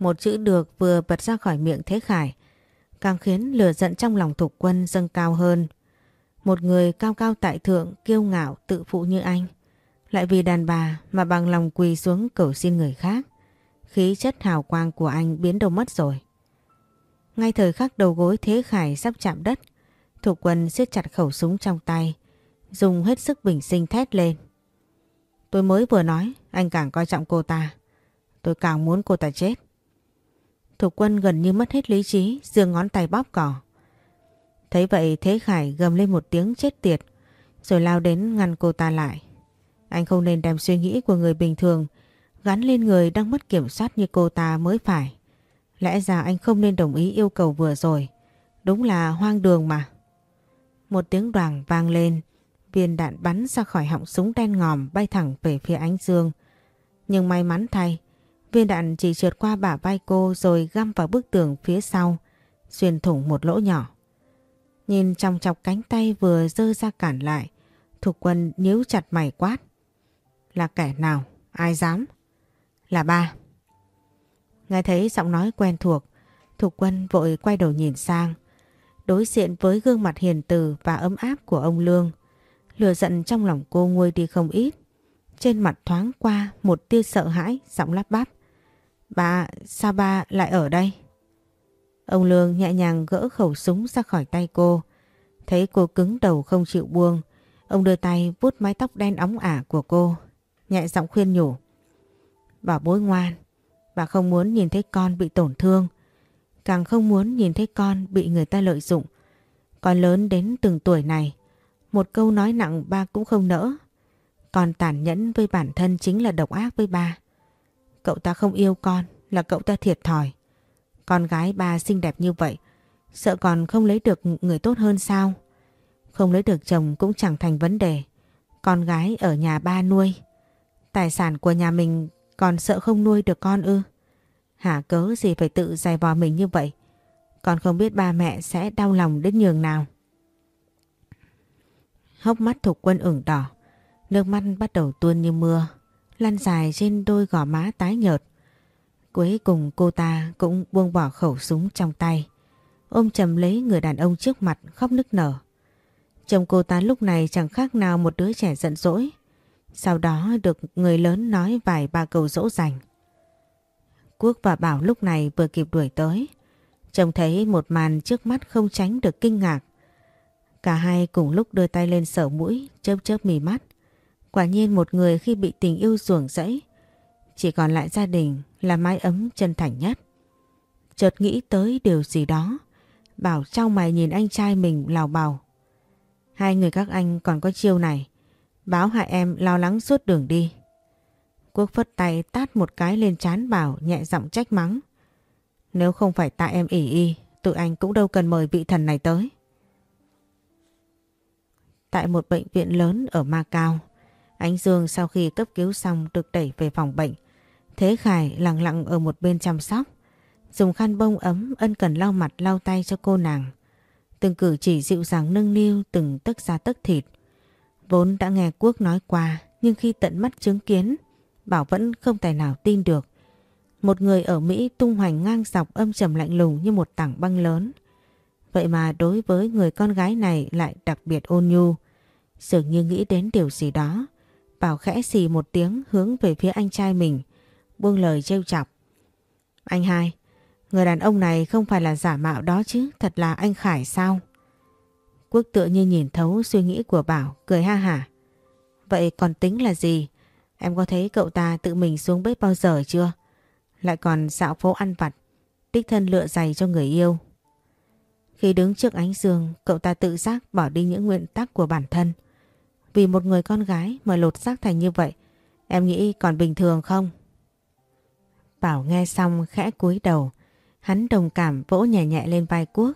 Một chữ được vừa bật ra khỏi miệng Thế Khải, càng khiến lửa giận trong lòng thục quân dâng cao hơn. Một người cao cao tại thượng, kiêu ngạo, tự phụ như anh. Lại vì đàn bà mà bằng lòng quỳ xuống cầu xin người khác. Khí chất hào quang của anh biến đâu mất rồi. Ngay thời khắc đầu gối Thế Khải sắp chạm đất, Thục quân siết chặt khẩu súng trong tay, dùng hết sức bình sinh thét lên. Tôi mới vừa nói, anh càng coi trọng cô ta. Tôi càng muốn cô ta chết. Thục quân gần như mất hết lý trí, giương ngón tay bóp cỏ. Thấy vậy Thế Khải gầm lên một tiếng chết tiệt, rồi lao đến ngăn cô ta lại. Anh không nên đem suy nghĩ của người bình thường gắn lên người đang mất kiểm soát như cô ta mới phải. Lẽ ra anh không nên đồng ý yêu cầu vừa rồi. Đúng là hoang đường mà. Một tiếng đoàn vang lên, viên đạn bắn ra khỏi họng súng đen ngòm bay thẳng về phía ánh dương. Nhưng may mắn thay, viên đạn chỉ trượt qua bả vai cô rồi găm vào bức tường phía sau, xuyên thủng một lỗ nhỏ. Nhìn trong chọc cánh tay vừa dơ ra cản lại, Thục quân nhíu chặt mày quát. Là kẻ nào? Ai dám? Là ba. Nghe thấy giọng nói quen thuộc, Thục quân vội quay đầu nhìn sang. Đối diện với gương mặt hiền từ và ấm áp của ông Lương, lửa giận trong lòng cô nguôi đi không ít. Trên mặt thoáng qua một tia sợ hãi, giọng lắp bắp. Ba, sao ba lại ở đây? Ông Lương nhẹ nhàng gỡ khẩu súng ra khỏi tay cô. Thấy cô cứng đầu không chịu buông, ông đưa tay vuốt mái tóc đen óng ả của cô, nhẹ giọng khuyên nhủ. Bảo bối ngoan, bà không muốn nhìn thấy con bị tổn thương, càng không muốn nhìn thấy con bị người ta lợi dụng. Con lớn đến từng tuổi này, một câu nói nặng ba cũng không nỡ. Còn tàn nhẫn với bản thân chính là độc ác với ba. Cậu ta không yêu con là cậu ta thiệt thòi. Con gái ba xinh đẹp như vậy, sợ còn không lấy được người tốt hơn sao? Không lấy được chồng cũng chẳng thành vấn đề. Con gái ở nhà ba nuôi. Tài sản của nhà mình còn sợ không nuôi được con ư? Hả cớ gì phải tự dày vò mình như vậy? Con không biết ba mẹ sẽ đau lòng đến nhường nào. Hốc mắt Thục Quân ửng đỏ, nước mắt bắt đầu tuôn như mưa, lăn dài trên đôi gò má tái nhợt. Cuối cùng cô ta cũng buông bỏ khẩu súng trong tay, ôm chầm lấy người đàn ông trước mặt khóc nức nở. Chồng cô ta lúc này chẳng khác nào một đứa trẻ giận dỗi. Sau đó được người lớn nói vài ba câu dỗ dành. Quốc và Bảo lúc này vừa kịp đuổi tới. Trông thấy một màn trước mắt không tránh được kinh ngạc. Cả hai cùng lúc đưa tay lên sở mũi, chớp chớp mì mắt. Quả nhiên một người khi bị tình yêu ruồng rẫy, chỉ còn lại gia đình là mái ấm chân thành nhất. Chợt nghĩ tới điều gì đó, Bảo trong mày nhìn anh trai mình lào bào. Hai người các anh còn có chiêu này, báo hại em lo lắng suốt đường đi. Quốc phất tay tát một cái lên chán Bảo nhẹ giọng trách mắng. Nếu không phải tại em ỉ y, tụi anh cũng đâu cần mời vị thần này tới. Tại một bệnh viện lớn ở Macau, Ánh Dương sau khi cấp cứu xong được đẩy về phòng bệnh. Thế Khải lặng lặng ở một bên chăm sóc, dùng khăn bông ấm ân cần lau mặt lau tay cho cô nàng. Từng cử chỉ dịu dàng nâng niu từng tấc da tấc thịt. Vốn đã nghe Quốc nói qua, nhưng khi tận mắt chứng kiến, Bảo vẫn không tài nào tin được. Một người ở Mỹ tung hoành ngang dọc âm trầm lạnh lùng như một tảng băng lớn. Vậy mà đối với người con gái này lại đặc biệt ôn nhu. Dường như nghĩ đến điều gì đó. Bảo khẽ xì một tiếng hướng về phía anh trai mình. Buông lời trêu chọc. Anh hai, người đàn ông này không phải là giả mạo đó chứ. Thật là anh Khải sao? Quốc tựa như nhìn thấu suy nghĩ của Bảo, cười ha hả. Vậy còn tính là gì? Em có thấy cậu ta tự mình xuống bếp bao giờ chưa? Lại còn dạo phố ăn vặt, đích thân lựa giày cho người yêu. Khi đứng trước ánh dương, cậu ta tự giác bỏ đi những nguyên tắc của bản thân. Vì một người con gái mà lột xác thành như vậy, em nghĩ còn bình thường không? Bảo nghe xong khẽ cúi đầu, hắn đồng cảm vỗ nhẹ nhẹ lên vai Quốc.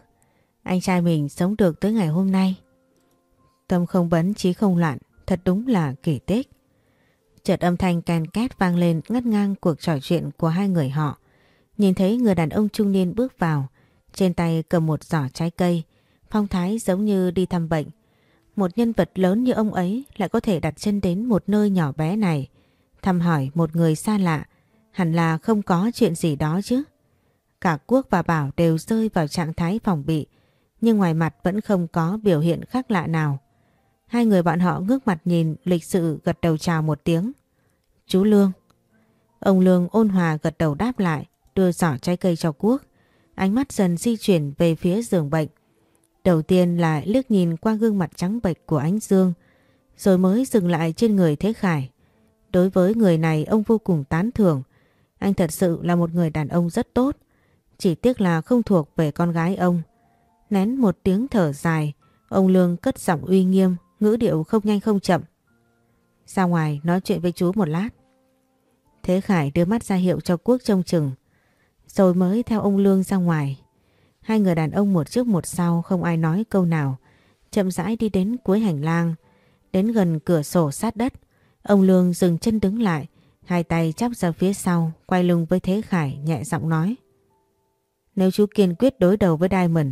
Anh trai mình sống được tới ngày hôm nay. Tâm không bấn trí không loạn, thật đúng là kỳ tích. Chợt âm thanh kèn két vang lên ngắt ngang cuộc trò chuyện của hai người họ. Nhìn thấy người đàn ông trung niên bước vào, trên tay cầm một giỏ trái cây, phong thái giống như đi thăm bệnh. Một nhân vật lớn như ông ấy lại có thể đặt chân đến một nơi nhỏ bé này, thăm hỏi một người xa lạ, hẳn là không có chuyện gì đó chứ. Cả Quốc và Bảo đều rơi vào trạng thái phòng bị, nhưng ngoài mặt vẫn không có biểu hiện khác lạ nào. Hai người bọn họ ngước mặt nhìn lịch sự gật đầu chào một tiếng. Chú Lương. Ông Lương ôn hòa gật đầu đáp lại, đưa giỏ trái cây cho Quốc. Ánh mắt dần di chuyển về phía giường bệnh. Đầu tiên là liếc nhìn qua gương mặt trắng bệch của ánh Dương, rồi mới dừng lại trên người Thế Khải. Đối với người này ông vô cùng tán thưởng. Anh thật sự là một người đàn ông rất tốt. Chỉ tiếc là không thuộc về con gái ông. Nén một tiếng thở dài, ông Lương cất giọng uy nghiêm, ngữ điệu không nhanh không chậm. Ra ngoài nói chuyện với chú một lát. Thế Khải đưa mắt ra hiệu cho Quốc trông chừng. Rồi mới theo ông Lương ra ngoài. Hai người đàn ông một trước một sau không ai nói câu nào. Chậm rãi đi đến cuối hành lang. Đến gần cửa sổ sát đất. Ông Lương dừng chân đứng lại. Hai tay chắp ra phía sau. Quay lưng với Thế Khải nhẹ giọng nói. Nếu chú kiên quyết đối đầu với Diamond.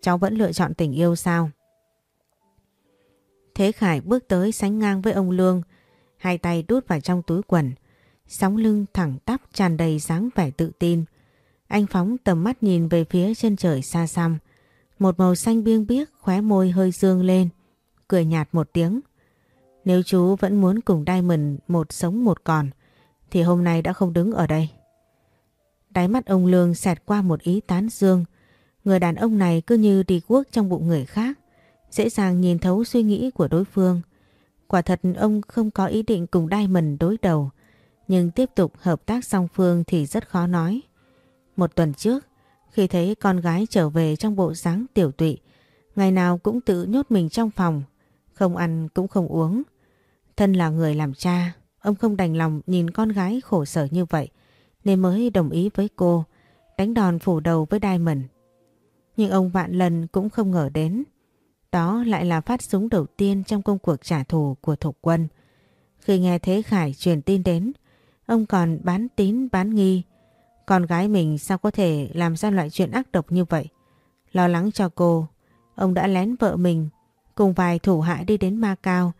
Cháu vẫn lựa chọn tình yêu sao? Thế Khải bước tới sánh ngang với ông Lương, hai tay đút vào trong túi quần, sóng lưng thẳng tắp tràn đầy dáng vẻ tự tin. Anh phóng tầm mắt nhìn về phía chân trời xa xăm, một màu xanh biêng biếc khóe môi hơi dương lên, cười nhạt một tiếng. Nếu chú vẫn muốn cùng Diamond một sống một còn, thì hôm nay đã không đứng ở đây. Đáy mắt ông Lương xẹt qua một ý tán dương, người đàn ông này cứ như đi quốc trong bụng người khác dễ dàng nhìn thấu suy nghĩ của đối phương. Quả thật ông không có ý định cùng Diamond đối đầu, nhưng tiếp tục hợp tác song phương thì rất khó nói. Một tuần trước, khi thấy con gái trở về trong bộ dáng tiểu tụy, ngày nào cũng tự nhốt mình trong phòng, không ăn cũng không uống. Thân là người làm cha, ông không đành lòng nhìn con gái khổ sở như vậy, nên mới đồng ý với cô, đánh đòn phủ đầu với Diamond. Nhưng ông vạn lần cũng không ngờ đến, đó lại là phát súng đầu tiên trong công cuộc trả thù của Thục Quân. Khi nghe Thế Khải truyền tin đến, ông còn bán tín bán nghi. Con gái mình sao có thể làm ra loại chuyện ác độc như vậy? Lo lắng cho cô, ông đã lén vợ mình cùng vài thủ hạ đi đến Ma Cao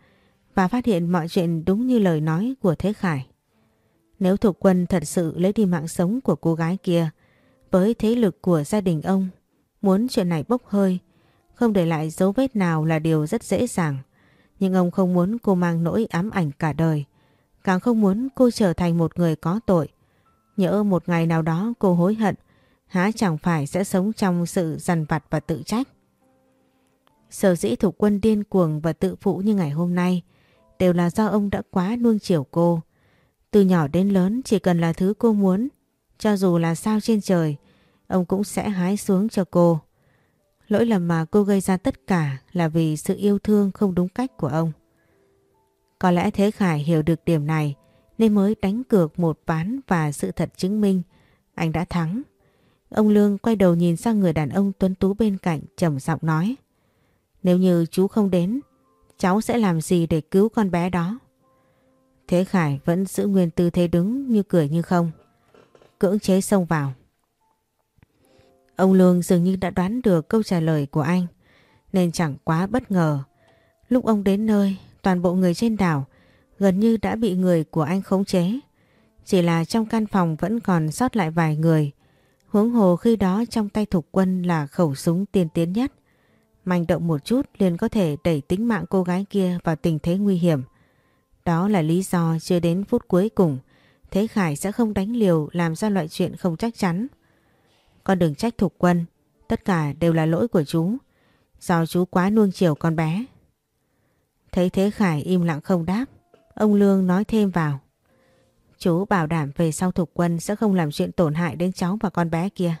và phát hiện mọi chuyện đúng như lời nói của Thế Khải. Nếu thuộc quân thật sự lấy đi mạng sống của cô gái kia, với thế lực của gia đình ông, muốn chuyện này bốc hơi, không để lại dấu vết nào là điều rất dễ dàng. Nhưng ông không muốn cô mang nỗi ám ảnh cả đời, càng không muốn cô trở thành một người có tội. Nhỡ một ngày nào đó cô hối hận, há chẳng phải sẽ sống trong sự dằn vặt và tự trách. Sở dĩ thủ quân điên cuồng và tự phụ như ngày hôm nay đều là do ông đã quá nuông chiều cô. Từ nhỏ đến lớn chỉ cần là thứ cô muốn, cho dù là sao trên trời, ông cũng sẽ hái xuống cho cô. Lỗi lầm mà cô gây ra tất cả là vì sự yêu thương không đúng cách của ông. Có lẽ Thế Khải hiểu được điểm này nên mới đánh cược một ván và sự thật chứng minh anh đã thắng. Ông Lương quay đầu nhìn sang người đàn ông tuấn tú bên cạnh trầm giọng nói Nếu như chú không đến, cháu sẽ làm gì để cứu con bé đó? Thế Khải vẫn giữ nguyên tư thế đứng như cười như không. Cưỡng chế xông vào. Ông Lương dường như đã đoán được câu trả lời của anh nên chẳng quá bất ngờ. Lúc ông đến nơi, toàn bộ người trên đảo gần như đã bị người của anh khống chế. Chỉ là trong căn phòng vẫn còn sót lại vài người. Huống hồ khi đó trong tay thục quân là khẩu súng tiên tiến nhất. Manh động một chút liền có thể đẩy tính mạng cô gái kia vào tình thế nguy hiểm. Đó là lý do chưa đến phút cuối cùng Thế Khải sẽ không đánh liều làm ra loại chuyện không chắc chắn. Con đừng trách thục quân, tất cả đều là lỗi của chú. Do chú quá nuông chiều con bé. Thấy Thế Khải im lặng không đáp, ông Lương nói thêm vào. Chú bảo đảm về sau thục quân sẽ không làm chuyện tổn hại đến cháu và con bé kia.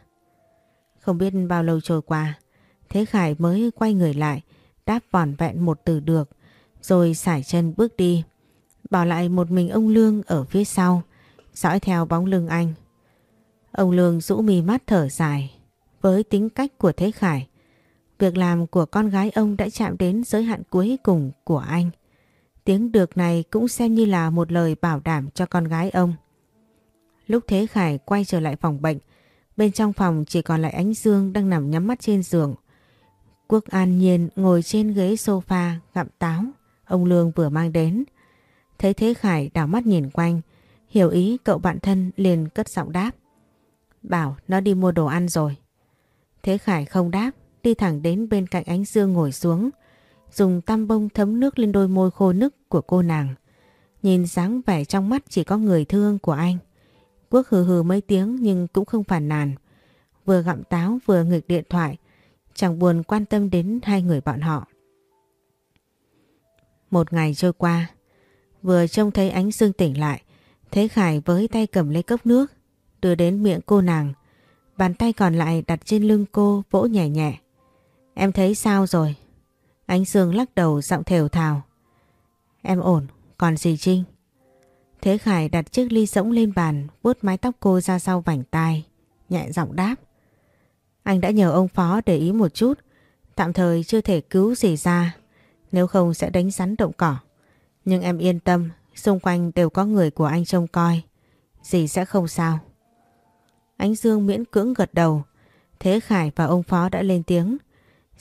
Không biết bao lâu trôi qua, Thế Khải mới quay người lại, đáp vòn vẹn một từ được, rồi sải chân bước đi. Bỏ lại một mình ông Lương ở phía sau, dõi theo bóng lưng anh. Ông Lương rũ mi mắt thở dài. Với tính cách của Thế Khải, việc làm của con gái ông đã chạm đến giới hạn cuối cùng của anh. Tiếng được này cũng xem như là một lời bảo đảm cho con gái ông. Lúc Thế Khải quay trở lại phòng bệnh, bên trong phòng chỉ còn lại ánh Dương đang nằm nhắm mắt trên giường. Quốc an nhiên ngồi trên ghế sofa gặm táo, ông Lương vừa mang đến. Thấy Thế Khải đảo mắt nhìn quanh, hiểu ý cậu bạn thân liền cất giọng đáp. Bảo nó đi mua đồ ăn rồi. Thế Khải không đáp, đi thẳng đến bên cạnh ánh dương ngồi xuống, dùng tăm bông thấm nước lên đôi môi khô nức của cô nàng. Nhìn dáng vẻ trong mắt chỉ có người thương của anh. Quốc hừ hừ mấy tiếng nhưng cũng không phản nàn. Vừa gặm táo vừa nghịch điện thoại, chẳng buồn quan tâm đến hai người bọn họ. Một ngày trôi qua, vừa trông thấy ánh dương tỉnh lại, Thế Khải với tay cầm lấy cốc nước, đưa đến miệng cô nàng. Bàn tay còn lại đặt trên lưng cô vỗ nhẹ nhẹ. Em thấy sao rồi? Ánh Dương lắc đầu giọng thều thào. Em ổn, còn gì Trinh? Thế Khải đặt chiếc ly rỗng lên bàn, vuốt mái tóc cô ra sau vảnh tai, nhẹ giọng đáp. Anh đã nhờ ông Phó để ý một chút, tạm thời chưa thể cứu gì ra, nếu không sẽ đánh rắn động cỏ. Nhưng em yên tâm, xung quanh đều có người của anh trông coi, gì sẽ không sao. Ánh Dương miễn cưỡng gật đầu. Thế Khải và ông Phó đã lên tiếng.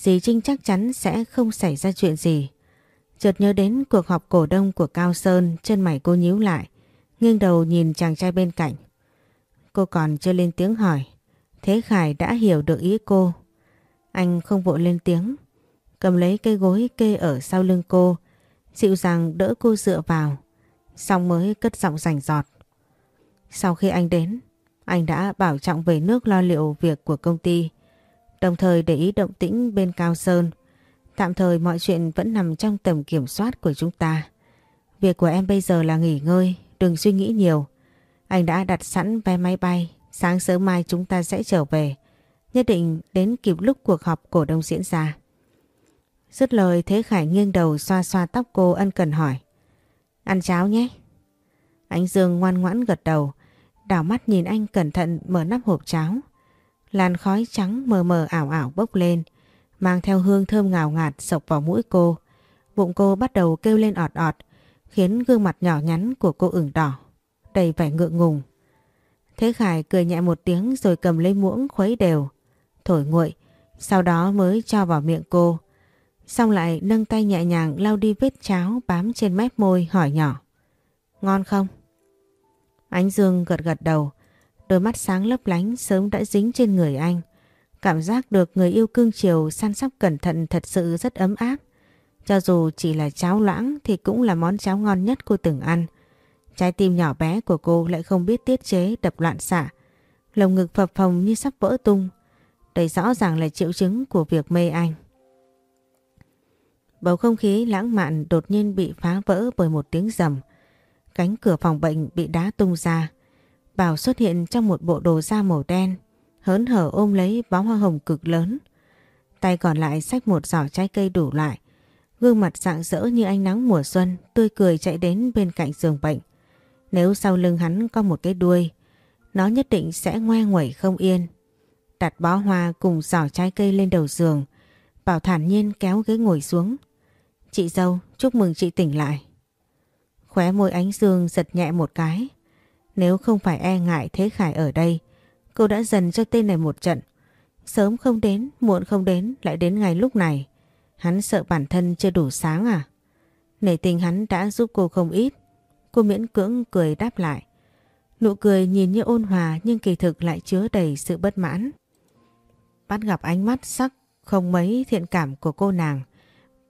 Dì Trinh chắc chắn sẽ không xảy ra chuyện gì. Chợt nhớ đến cuộc họp cổ đông của Cao Sơn, chân mày cô nhíu lại, nghiêng đầu nhìn chàng trai bên cạnh. Cô còn chưa lên tiếng hỏi. Thế Khải đã hiểu được ý cô. Anh không vội lên tiếng, cầm lấy cây gối kê ở sau lưng cô, dịu dàng đỡ cô dựa vào, xong mới cất giọng rành giọt. Sau khi anh đến, anh đã bảo trọng về nước lo liệu việc của công ty, đồng thời để ý động tĩnh bên Cao Sơn. Tạm thời mọi chuyện vẫn nằm trong tầm kiểm soát của chúng ta. Việc của em bây giờ là nghỉ ngơi, đừng suy nghĩ nhiều. Anh đã đặt sẵn vé máy bay, sáng sớm mai chúng ta sẽ trở về. Nhất định đến kịp lúc cuộc họp cổ đông diễn ra. Dứt lời Thế Khải nghiêng đầu xoa xoa tóc cô ân cần hỏi. Ăn cháo nhé. Anh Dương ngoan ngoãn gật đầu đảo mắt nhìn anh cẩn thận mở nắp hộp cháo. Làn khói trắng mờ mờ ảo ảo bốc lên, mang theo hương thơm ngào ngạt sộc vào mũi cô. Bụng cô bắt đầu kêu lên ọt ọt, khiến gương mặt nhỏ nhắn của cô ửng đỏ, đầy vẻ ngượng ngùng. Thế Khải cười nhẹ một tiếng rồi cầm lấy muỗng khuấy đều, thổi nguội, sau đó mới cho vào miệng cô. Xong lại nâng tay nhẹ nhàng lau đi vết cháo bám trên mép môi hỏi nhỏ. Ngon không? Ánh Dương gật gật đầu, đôi mắt sáng lấp lánh sớm đã dính trên người anh. Cảm giác được người yêu cương chiều săn sóc cẩn thận thật sự rất ấm áp. Cho dù chỉ là cháo loãng thì cũng là món cháo ngon nhất cô từng ăn. Trái tim nhỏ bé của cô lại không biết tiết chế, đập loạn xạ. Lồng ngực phập phồng như sắp vỡ tung. Đây rõ ràng là triệu chứng của việc mê anh. Bầu không khí lãng mạn đột nhiên bị phá vỡ bởi một tiếng rầm. Cánh cửa phòng bệnh bị đá tung ra. Bảo xuất hiện trong một bộ đồ da màu đen, hớn hở ôm lấy bó hoa hồng cực lớn. Tay còn lại xách một giỏ trái cây đủ loại. Gương mặt rạng rỡ như ánh nắng mùa xuân, tươi cười chạy đến bên cạnh giường bệnh. Nếu sau lưng hắn có một cái đuôi, nó nhất định sẽ ngoe nguẩy không yên. Đặt bó hoa cùng giỏ trái cây lên đầu giường, Bảo thản nhiên kéo ghế ngồi xuống. Chị dâu, chúc mừng chị tỉnh lại. Khóe môi ánh dương giật nhẹ một cái. Nếu không phải e ngại Thế Khải ở đây, cô đã dần cho tên này một trận. Sớm không đến, muộn không đến, lại đến ngày lúc này. Hắn sợ bản thân chưa đủ sáng à? Nể tình hắn đã giúp cô không ít. Cô miễn cưỡng cười đáp lại. Nụ cười nhìn như ôn hòa nhưng kỳ thực lại chứa đầy sự bất mãn. Bắt gặp ánh mắt sắc không mấy thiện cảm của cô nàng.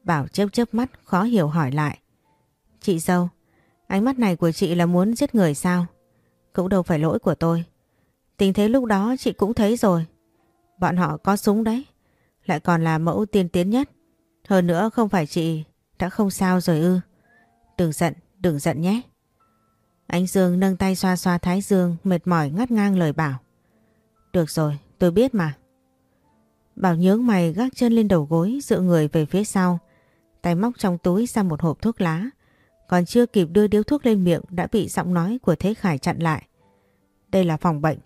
Bảo chớp chớp mắt khó hiểu hỏi lại. Chị dâu, ánh mắt này của chị là muốn giết người sao? Cũng đâu phải lỗi của tôi. Tình thế lúc đó chị cũng thấy rồi. Bọn họ có súng đấy. Lại còn là mẫu tiên tiến nhất. Hơn nữa không phải chị đã không sao rồi ư. Đừng giận, đừng giận nhé. Anh Dương nâng tay xoa xoa thái dương mệt mỏi ngắt ngang lời bảo. Được rồi, tôi biết mà. Bảo nhướng mày gác chân lên đầu gối dựa người về phía sau. Tay móc trong túi ra một hộp thuốc lá. Còn chưa kịp đưa điếu thuốc lên miệng đã bị giọng nói của Thế Khải chặn lại. Đây là phòng bệnh.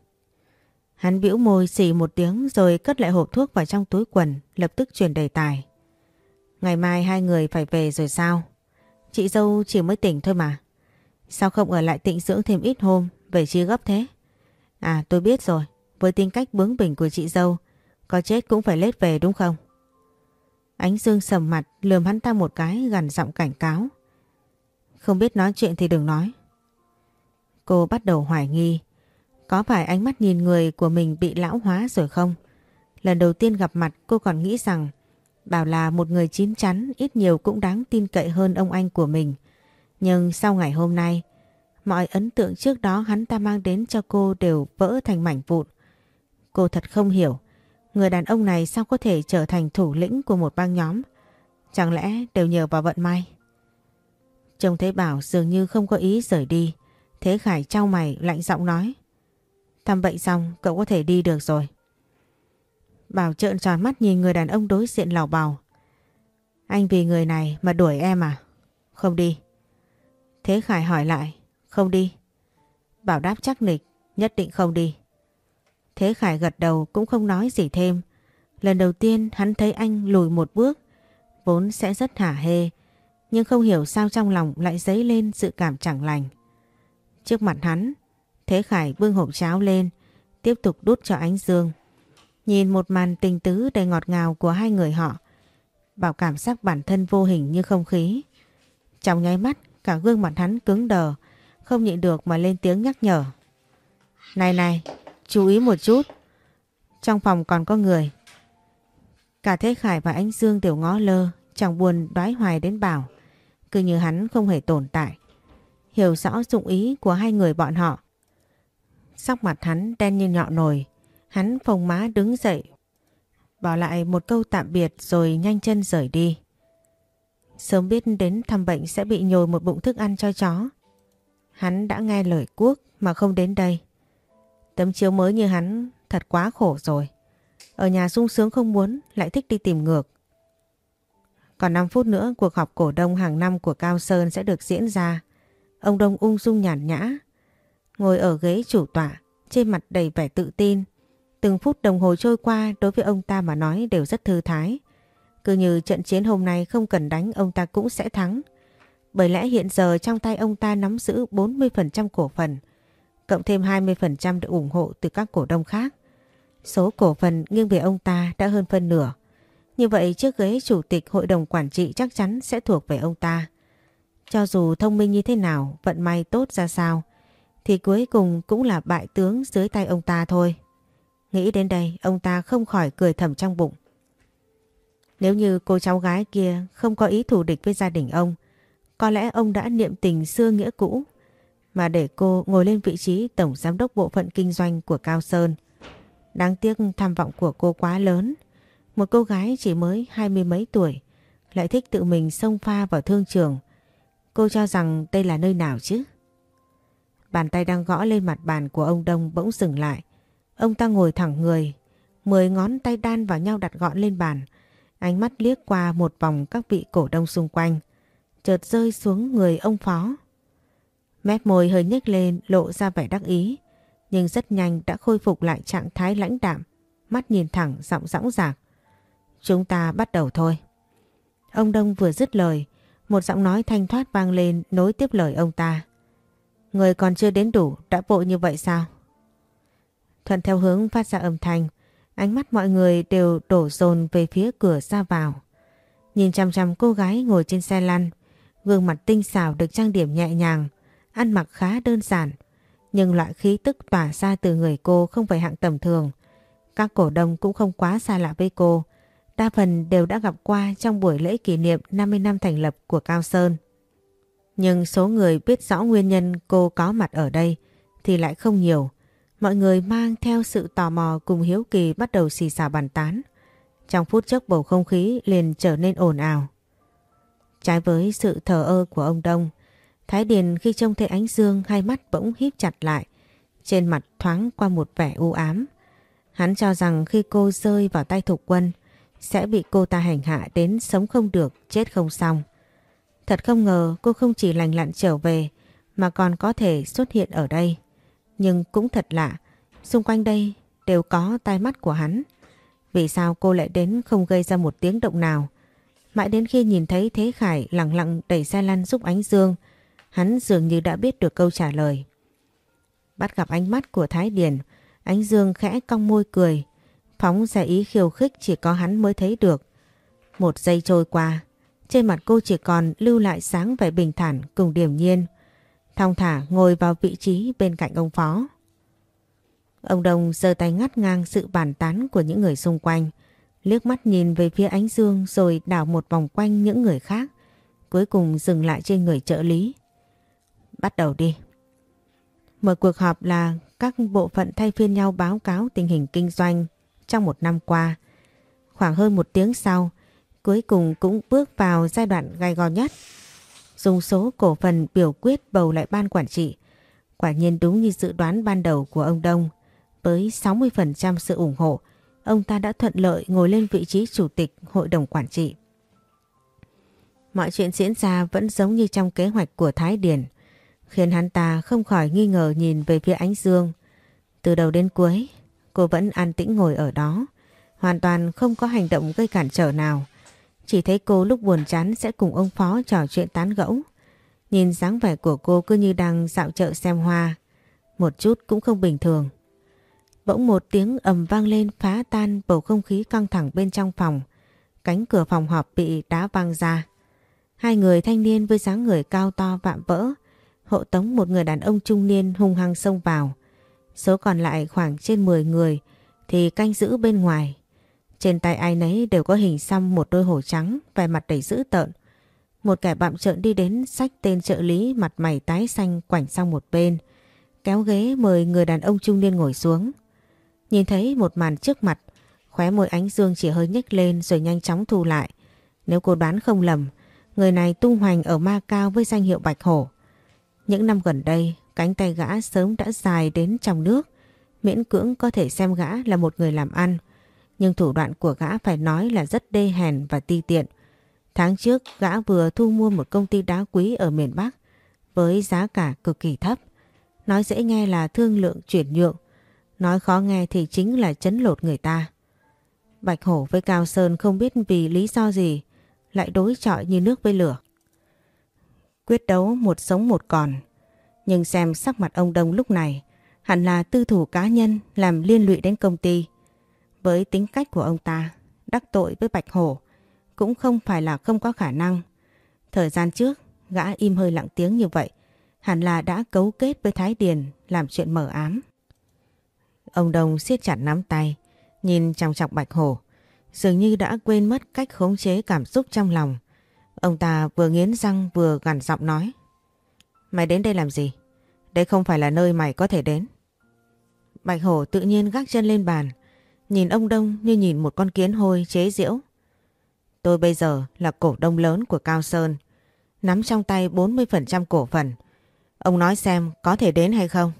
Hắn bĩu môi xì một tiếng rồi cất lại hộp thuốc vào trong túi quần, lập tức chuyển đề tài. Ngày mai hai người phải về rồi sao? Chị dâu chỉ mới tỉnh thôi mà. Sao không ở lại tịnh dưỡng thêm ít hôm, Về chi gấp thế À tôi biết rồi Với tính cách bướng bỉnh của chị dâu, Có chết cũng phải lết về đúng không Ánh dương sầm mặt, Lườm hắn ta một cái gần giọng cảnh cáo không biết nói chuyện thì đừng nói Cô bắt đầu hoài nghi Có phải ánh mắt nhìn người của mình bị lão hóa rồi không Lần đầu tiên gặp mặt cô còn nghĩ rằng Bảo là một người chín chắn ít nhiều cũng đáng tin cậy hơn ông anh của mình nhưng sau ngày hôm nay, mọi ấn tượng trước đó hắn ta mang đến cho cô đều vỡ thành mảnh vụn. Cô thật không hiểu, người đàn ông này sao có thể trở thành thủ lĩnh của một băng nhóm? Chẳng lẽ đều nhờ vào vận may? Trông thấy Bảo dường như không có ý rời đi. Thế Khải trao mày lạnh giọng nói. Thăm bệnh xong cậu có thể đi được rồi. Bảo trợn tròn mắt nhìn người đàn ông đối diện lào bào. Anh vì người này mà đuổi em à? Không đi. Thế Khải hỏi lại, không đi. Bảo đáp chắc nịch, nhất định không đi. Thế Khải gật đầu cũng không nói gì thêm. Lần đầu tiên hắn thấy anh lùi một bước, vốn sẽ rất hả hê, nhưng không hiểu sao trong lòng lại dấy lên sự cảm chẳng lành. Trước mặt hắn, Thế Khải bưng hộp cháo lên, tiếp tục đút cho ánh dương. Nhìn một màn tình tứ đầy ngọt ngào của hai người họ, Bảo cảm giác bản thân vô hình như không khí. Trong nháy mắt Cả gương mặt hắn cứng đờ, không nhịn được mà lên tiếng nhắc nhở. Này này, chú ý một chút. Trong phòng còn có người. Cả Thế Khải và anh Dương đều ngó lơ, chẳng buồn đoái hoài đến Bảo. Cứ như hắn không hề tồn tại. Hiểu rõ dụng ý của hai người bọn họ. Sắc mặt hắn đen như nhọ nồi. Hắn phồng má đứng dậy. Bỏ lại một câu tạm biệt rồi nhanh chân rời đi. Sớm biết đến thăm bệnh sẽ bị nhồi một bụng thức ăn cho chó. Hắn đã nghe lời quốc mà không đến đây. Tấm chiếu mới như hắn thật quá khổ rồi. Ở nhà sung sướng không muốn, lại thích đi tìm ngược. Còn 5 phút nữa cuộc họp cổ đông hàng năm của Cao Sơn sẽ được diễn ra. Ông Đông ung dung nhàn nhã. Ngồi ở ghế chủ tọa, trên mặt đầy vẻ tự tin. Từng phút đồng hồ trôi qua đối với ông ta mà nói đều rất thư thái. Cứ như trận chiến hôm nay không cần đánh ông ta cũng sẽ thắng. Bởi lẽ hiện giờ trong tay ông ta nắm giữ 40% cổ phần, cộng thêm 20% được ủng hộ từ các cổ đông khác. Số cổ phần nghiêng về ông ta đã hơn phân nửa. Như vậy chiếc ghế chủ tịch hội đồng quản trị chắc chắn sẽ thuộc về ông ta. Cho dù thông minh như thế nào, vận may tốt ra sao, thì cuối cùng cũng là bại tướng dưới tay ông ta thôi. Nghĩ đến đây, ông ta không khỏi cười thầm trong bụng. Nếu như cô cháu gái kia không có ý thù địch với gia đình ông, có lẽ ông đã niệm tình xưa nghĩa cũ mà để cô ngồi lên vị trí tổng giám đốc bộ phận kinh doanh của Cao Sơn. Đáng tiếc tham vọng của cô quá lớn. Một cô gái chỉ mới hai mươi mấy tuổi lại thích tự mình xông pha vào thương trường. Cô cho rằng đây là nơi nào chứ? Bàn tay đang gõ lên mặt bàn của ông Đông bỗng dừng lại. Ông ta ngồi thẳng người, mười ngón tay đan vào nhau đặt gọn lên bàn. Ánh mắt liếc qua một vòng các vị cổ đông xung quanh, chợt rơi xuống người ông phó. Mép môi hơi nhếch lên lộ ra vẻ đắc ý, nhưng rất nhanh đã khôi phục lại trạng thái lãnh đạm, mắt nhìn thẳng giọng dõng dạc. Chúng ta bắt đầu thôi. Ông Đông vừa dứt lời, một giọng nói thanh thoát vang lên nối tiếp lời ông ta. Người còn chưa đến đủ đã vội như vậy sao? Thuận theo hướng phát ra âm thanh, ánh mắt mọi người đều đổ dồn về phía cửa ra vào. Nhìn chăm chăm cô gái ngồi trên xe lăn, gương mặt tinh xảo được trang điểm nhẹ nhàng, ăn mặc khá đơn giản, nhưng loại khí tức tỏa ra từ người cô không phải hạng tầm thường. Các cổ đông cũng không quá xa lạ với cô, đa phần đều đã gặp qua trong buổi lễ kỷ niệm 50 năm thành lập của Cao Sơn. Nhưng số người biết rõ nguyên nhân cô có mặt ở đây thì lại không nhiều. Mọi người mang theo sự tò mò cùng hiếu kỳ bắt đầu xì xào bàn tán. Trong phút chốc bầu không khí liền trở nên ồn ào. Trái với sự thờ ơ của ông Đông, Thái Điền khi trông thấy ánh dương hai mắt bỗng híp chặt lại, trên mặt thoáng qua một vẻ u ám. Hắn cho rằng khi cô rơi vào tay thục quân, sẽ bị cô ta hành hạ đến sống không được, chết không xong. Thật không ngờ cô không chỉ lành lặn trở về mà còn có thể xuất hiện ở đây. Nhưng cũng thật lạ, xung quanh đây đều có tai mắt của hắn. Vì sao cô lại đến không gây ra một tiếng động nào? Mãi đến khi nhìn thấy Thế Khải lặng lặng đẩy xe lăn giúp ánh dương, hắn dường như đã biết được câu trả lời. Bắt gặp ánh mắt của Thái Điền, ánh dương khẽ cong môi cười, phóng ra ý khiêu khích chỉ có hắn mới thấy được. Một giây trôi qua, trên mặt cô chỉ còn lưu lại sáng vẻ bình thản cùng điềm nhiên. Thong thả ngồi vào vị trí bên cạnh ông Phó. Ông Đông giơ tay ngắt ngang sự bàn tán của những người xung quanh. Liếc mắt nhìn về phía ánh dương rồi đảo một vòng quanh những người khác. Cuối cùng dừng lại trên người trợ lý. Bắt đầu đi. Mở cuộc họp là các bộ phận thay phiên nhau báo cáo tình hình kinh doanh trong một năm qua. Khoảng hơn một tiếng sau, cuối cùng cũng bước vào giai đoạn gai go nhất. Dùng số cổ phần biểu quyết bầu lại ban quản trị. Quả nhiên đúng như dự đoán ban đầu của ông Đông. Với 60% sự ủng hộ, ông ta đã thuận lợi ngồi lên vị trí chủ tịch hội đồng quản trị. Mọi chuyện diễn ra vẫn giống như trong kế hoạch của Thái Điền, khiến hắn ta không khỏi nghi ngờ nhìn về phía ánh dương. Từ đầu đến cuối, cô vẫn an tĩnh ngồi ở đó, hoàn toàn không có hành động gây cản trở nào. Chỉ thấy cô lúc buồn chán sẽ cùng ông Phó trò chuyện tán gẫu. Nhìn dáng vẻ của cô cứ như đang dạo chợ xem hoa. Một chút cũng không bình thường. Bỗng một tiếng ầm vang lên phá tan bầu không khí căng thẳng bên trong phòng. Cánh cửa phòng họp bị đá văng ra. Hai người thanh niên với dáng người cao to vạm vỡ hộ tống một người đàn ông trung niên hung hăng xông vào. Số còn lại khoảng trên 10 người thì canh giữ bên ngoài. Trên tay ai nấy đều có hình xăm một đôi hổ trắng, vẻ mặt đầy dữ tợn. Một kẻ bạm trợn đi đến sách tên trợ lý mặt mày tái xanh quảnh sang một bên, kéo ghế mời người đàn ông trung niên ngồi xuống. Nhìn thấy một màn trước mặt, khóe môi ánh dương chỉ hơi nhếch lên rồi nhanh chóng thu lại. Nếu cô đoán không lầm, người này tung hoành ở ma cao với danh hiệu Bạch Hổ. Những năm gần đây, cánh tay gã sớm đã dài đến trong nước, miễn cưỡng có thể xem gã là một người làm ăn, nhưng thủ đoạn của gã phải nói là rất đê hèn và ti tiện. Tháng trước gã vừa thu mua một công ty đá quý ở miền Bắc với giá cả cực kỳ thấp. Nói dễ nghe là thương lượng chuyển nhượng, nói khó nghe thì chính là chấn lột người ta. Bạch Hổ với Cao Sơn không biết vì lý do gì lại đối chọi như nước với lửa. Quyết đấu một sống một còn. Nhưng xem sắc mặt ông Đông lúc này hẳn là tư thủ cá nhân làm liên lụy đến công ty. Với tính cách của ông ta, đắc tội với Bạch Hổ cũng không phải là không có khả năng. Thời gian trước, gã im hơi lặng tiếng như vậy, hẳn là đã cấu kết với Thái Điền làm chuyện mở ám. Ông Đông siết chặt nắm tay, nhìn trong chọc Bạch Hổ, dường như đã quên mất cách khống chế cảm xúc trong lòng. Ông ta vừa nghiến răng vừa gằn giọng nói. Mày đến đây làm gì? Đây không phải là nơi mày có thể đến. Bạch Hổ tự nhiên gác chân lên bàn, nhìn ông Đông như nhìn một con kiến hôi chế giễu. Tôi bây giờ là cổ đông lớn của Cao Sơn, nắm trong tay 40% cổ phần. Ông nói xem có thể đến hay không?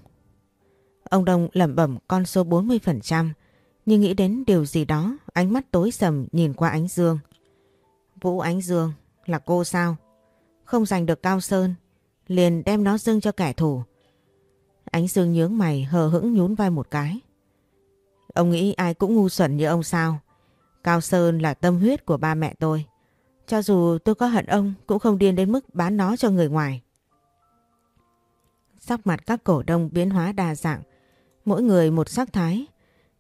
Ông Đông lẩm bẩm con số 40%, nhưng nghĩ đến điều gì đó, ánh mắt tối sầm nhìn qua ánh dương. Vũ Ánh Dương, là cô sao? Không giành được Cao Sơn, liền đem nó dâng cho kẻ thù. Ánh Dương nhướng mày hờ hững nhún vai một cái. Ông nghĩ ai cũng ngu xuẩn như ông sao? Cao Sơn là tâm huyết của ba mẹ tôi. Cho dù tôi có hận ông cũng không điên đến mức bán nó cho người ngoài. Sắc mặt các cổ đông biến hóa đa dạng, mỗi người một sắc thái,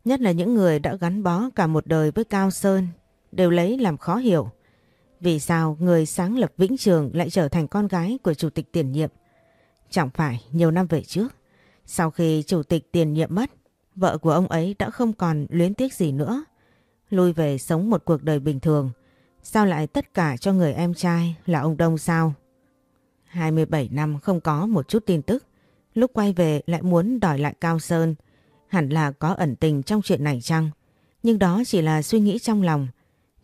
nhất là những người đã gắn bó cả một đời với Cao Sơn, đều lấy làm khó hiểu. Vì sao người sáng lập Vĩnh Trường lại trở thành con gái của chủ tịch tiền nhiệm? Chẳng phải nhiều năm về trước, sau khi chủ tịch tiền nhiệm mất, vợ của ông ấy đã không còn luyến tiếc gì nữa. Lui về sống một cuộc đời bình thường, sao lại tất cả cho người em trai là ông Đông sao? 27 năm không có một chút tin tức, lúc quay về lại muốn đòi lại Cao Sơn, hẳn là có ẩn tình trong chuyện này chăng? Nhưng đó chỉ là suy nghĩ trong lòng.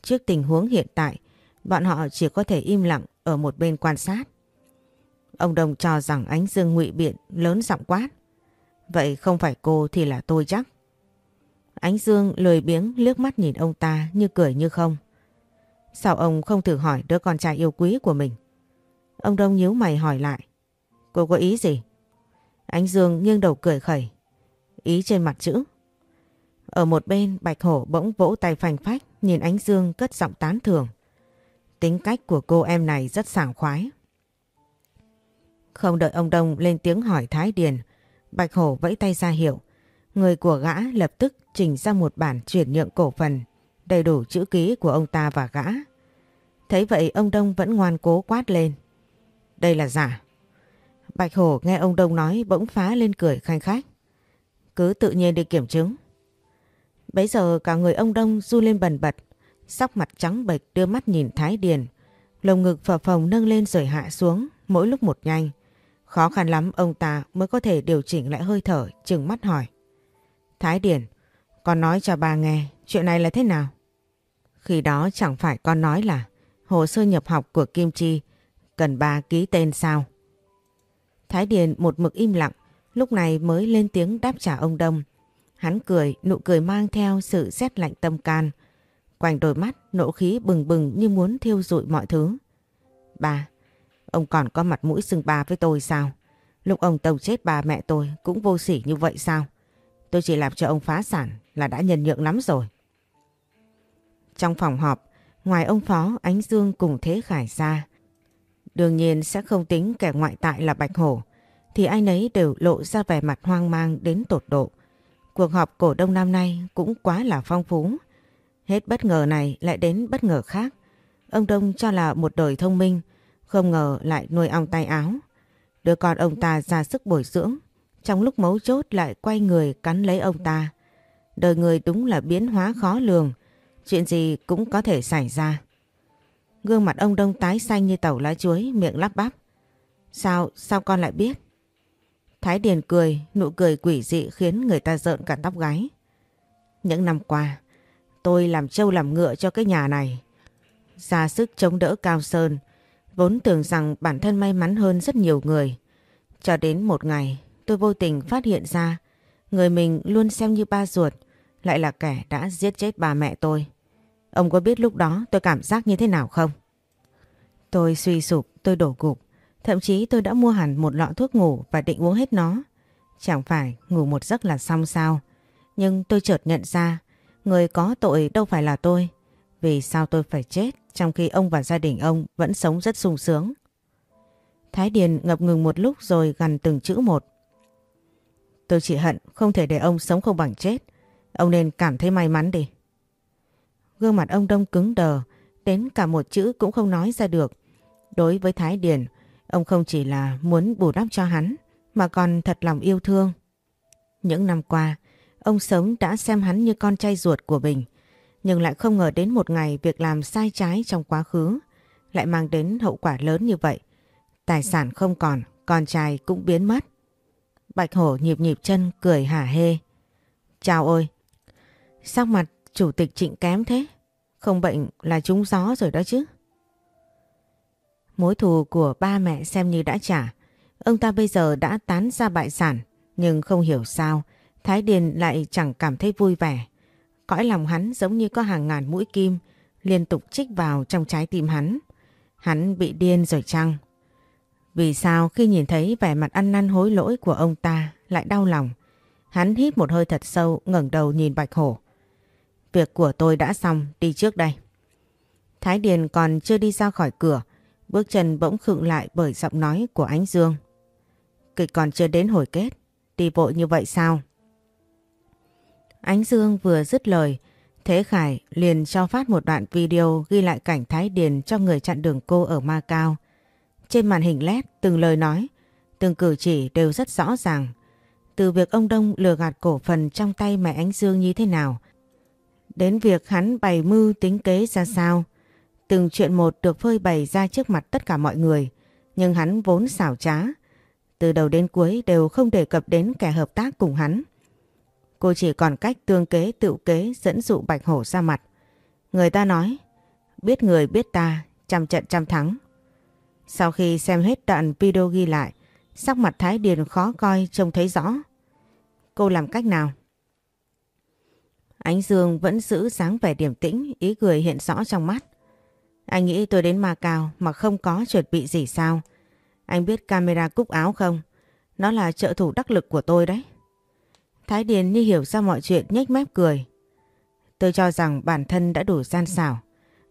Trước tình huống hiện tại, bọn họ chỉ có thể im lặng ở một bên quan sát. Ông Đông cho rằng ánh dương ngụy biện lớn giọng quát. Vậy không phải cô thì là tôi chắc. Ánh Dương lười biếng liếc mắt nhìn ông ta như cười như không. Sao ông không thử hỏi đứa con trai yêu quý của mình? Ông Đông nhíu mày hỏi lại. Cô có ý gì? Ánh Dương nghiêng đầu cười khẩy. Ý trên mặt chữ. Ở một bên, Bạch Hổ bỗng vỗ tay phành phách, nhìn Ánh Dương cất giọng tán thưởng. Tính cách của cô em này rất sảng khoái. Không đợi ông Đông lên tiếng hỏi Thái Điền, Bạch Hổ vẫy tay ra hiệu. Người của gã lập tức trình ra một bản chuyển nhượng cổ phần, đầy đủ chữ ký của ông ta và gã. Thấy vậy ông Đông vẫn ngoan cố quát lên. Đây là giả. Bạch Hổ nghe ông Đông nói bỗng phá lên cười khanh khách. Cứ tự nhiên đi kiểm chứng. Bấy giờ cả người ông Đông du lên bần bật, sắc mặt trắng bệch đưa mắt nhìn Thái Điền. Lồng ngực phở phồng nâng lên rồi hạ xuống, mỗi lúc một nhanh. Khó khăn lắm ông ta mới có thể điều chỉnh lại hơi thở, chừng mắt hỏi. Thái Điền, con nói cho bà nghe chuyện này là thế nào? Khi đó chẳng phải con nói là hồ sơ nhập học của Kim Chi cần bà ký tên sao? Thái Điền một mực im lặng, lúc này mới lên tiếng đáp trả ông Đông. Hắn cười, nụ cười mang theo sự rét lạnh tâm can. Quanh đôi mắt, nộ khí bừng bừng như muốn thiêu rụi mọi thứ. Bà, Ông còn có mặt mũi xưng ba với tôi sao? Lúc ông tàu chết ba mẹ tôi cũng vô sỉ như vậy sao? Tôi chỉ làm cho ông phá sản là đã nhân nhượng lắm rồi. Trong phòng họp, ngoài ông Phó, Ánh Dương cùng Thế Khải ra. Đương nhiên sẽ không tính kẻ ngoại tại là Bạch Hổ, thì ai nấy đều lộ ra vẻ mặt hoang mang đến tột độ. Cuộc họp cổ đông năm nay cũng quá là phong phú. Hết bất ngờ này lại đến bất ngờ khác. Ông Đông cho là một đời thông minh, không ngờ lại nuôi ong tay áo. Đứa con ông ta ra sức bồi dưỡng. Trong lúc mấu chốt lại quay người cắn lấy ông ta. Đời người đúng là biến hóa khó lường. Chuyện gì cũng có thể xảy ra. Gương mặt ông đông tái xanh như tàu lá chuối, miệng lắp bắp. Sao, sao con lại biết? Thái Điền cười, nụ cười quỷ dị khiến người ta rợn cả tóc gáy. Những năm qua, tôi làm trâu làm ngựa cho cái nhà này. Ra sức chống đỡ Cao Sơn, Vốn tưởng rằng bản thân may mắn hơn rất nhiều người. Cho đến một ngày tôi vô tình phát hiện ra người mình luôn xem như ba ruột lại là kẻ đã giết chết bà mẹ tôi. Ông có biết lúc đó tôi cảm giác như thế nào không? Tôi suy sụp, tôi đổ gục. Thậm chí tôi đã mua hẳn một lọ thuốc ngủ và định uống hết nó. Chẳng phải ngủ một giấc là xong sao. Nhưng tôi chợt nhận ra người có tội đâu phải là tôi. Vì sao tôi phải chết trong khi ông và gia đình ông vẫn sống rất sung sướng. Thái Điền ngập ngừng một lúc rồi gần từng chữ một. Tôi chỉ hận không thể để ông sống không bằng chết. Ông nên cảm thấy may mắn đi. Gương mặt ông Đông cứng đờ, đến cả một chữ cũng không nói ra được. Đối với Thái Điền, ông không chỉ là muốn bù đắp cho hắn, mà còn thật lòng yêu thương. Những năm qua, ông sống đã xem hắn như con trai ruột của mình, nhưng lại không ngờ đến một ngày việc làm sai trái trong quá khứ lại mang đến hậu quả lớn như vậy. Tài sản không còn, con trai cũng biến mất. Bạch Hổ nhịp nhịp chân cười hả hê. Chào ôi! Sắc mặt chủ tịch trịnh kém thế? Không bệnh là trúng gió rồi đó chứ. Mối thù của ba mẹ xem như đã trả. Ông ta bây giờ đã tán ra bại sản. Nhưng không hiểu sao Thái Điền lại chẳng cảm thấy vui vẻ. Cõi lòng hắn giống như có hàng ngàn mũi kim liên tục chích vào trong trái tim hắn. Hắn bị điên rồi chăng? Vì sao khi nhìn thấy vẻ mặt ăn năn hối lỗi của ông ta lại đau lòng? Hắn hít một hơi thật sâu ngẩng đầu nhìn Bạch Hổ. Việc của tôi đã xong, đi trước đây. Thái Điền còn chưa đi ra khỏi cửa, bước chân bỗng khựng lại bởi giọng nói của Ánh Dương. Kịch còn chưa đến hồi kết, đi vội như vậy sao? Ánh Dương vừa dứt lời, Thế Khải liền cho phát một đoạn video ghi lại cảnh Thái Điền cho người chặn đường cô ở Ma Cao. Trên màn hình LED từng lời nói, từng cử chỉ đều rất rõ ràng. Từ việc ông Đông lừa gạt cổ phần trong tay mẹ Ánh Dương như thế nào, đến việc hắn bày mưu tính kế ra sao. Từng chuyện một được phơi bày ra trước mặt tất cả mọi người, nhưng hắn vốn xảo trá. Từ đầu đến cuối đều không đề cập đến kẻ hợp tác cùng hắn. Cô chỉ còn cách tương kế tự kế dẫn dụ Bạch Hổ ra mặt. Người ta nói, biết người biết ta, trăm trận trăm thắng. Sau khi xem hết đoạn video ghi lại, sắc mặt Thái Điền khó coi trông thấy rõ. Cô làm cách nào? Ánh Dương vẫn giữ sáng vẻ điềm tĩnh, ý cười hiện rõ trong mắt. Anh nghĩ tôi đến Ma Cao mà không có chuẩn bị gì sao? Anh biết camera cúc áo không? Nó là trợ thủ đắc lực của tôi đấy. Thái Điền như hiểu ra mọi chuyện, nhếch mép cười. Tôi cho rằng bản thân đã đủ gian xảo.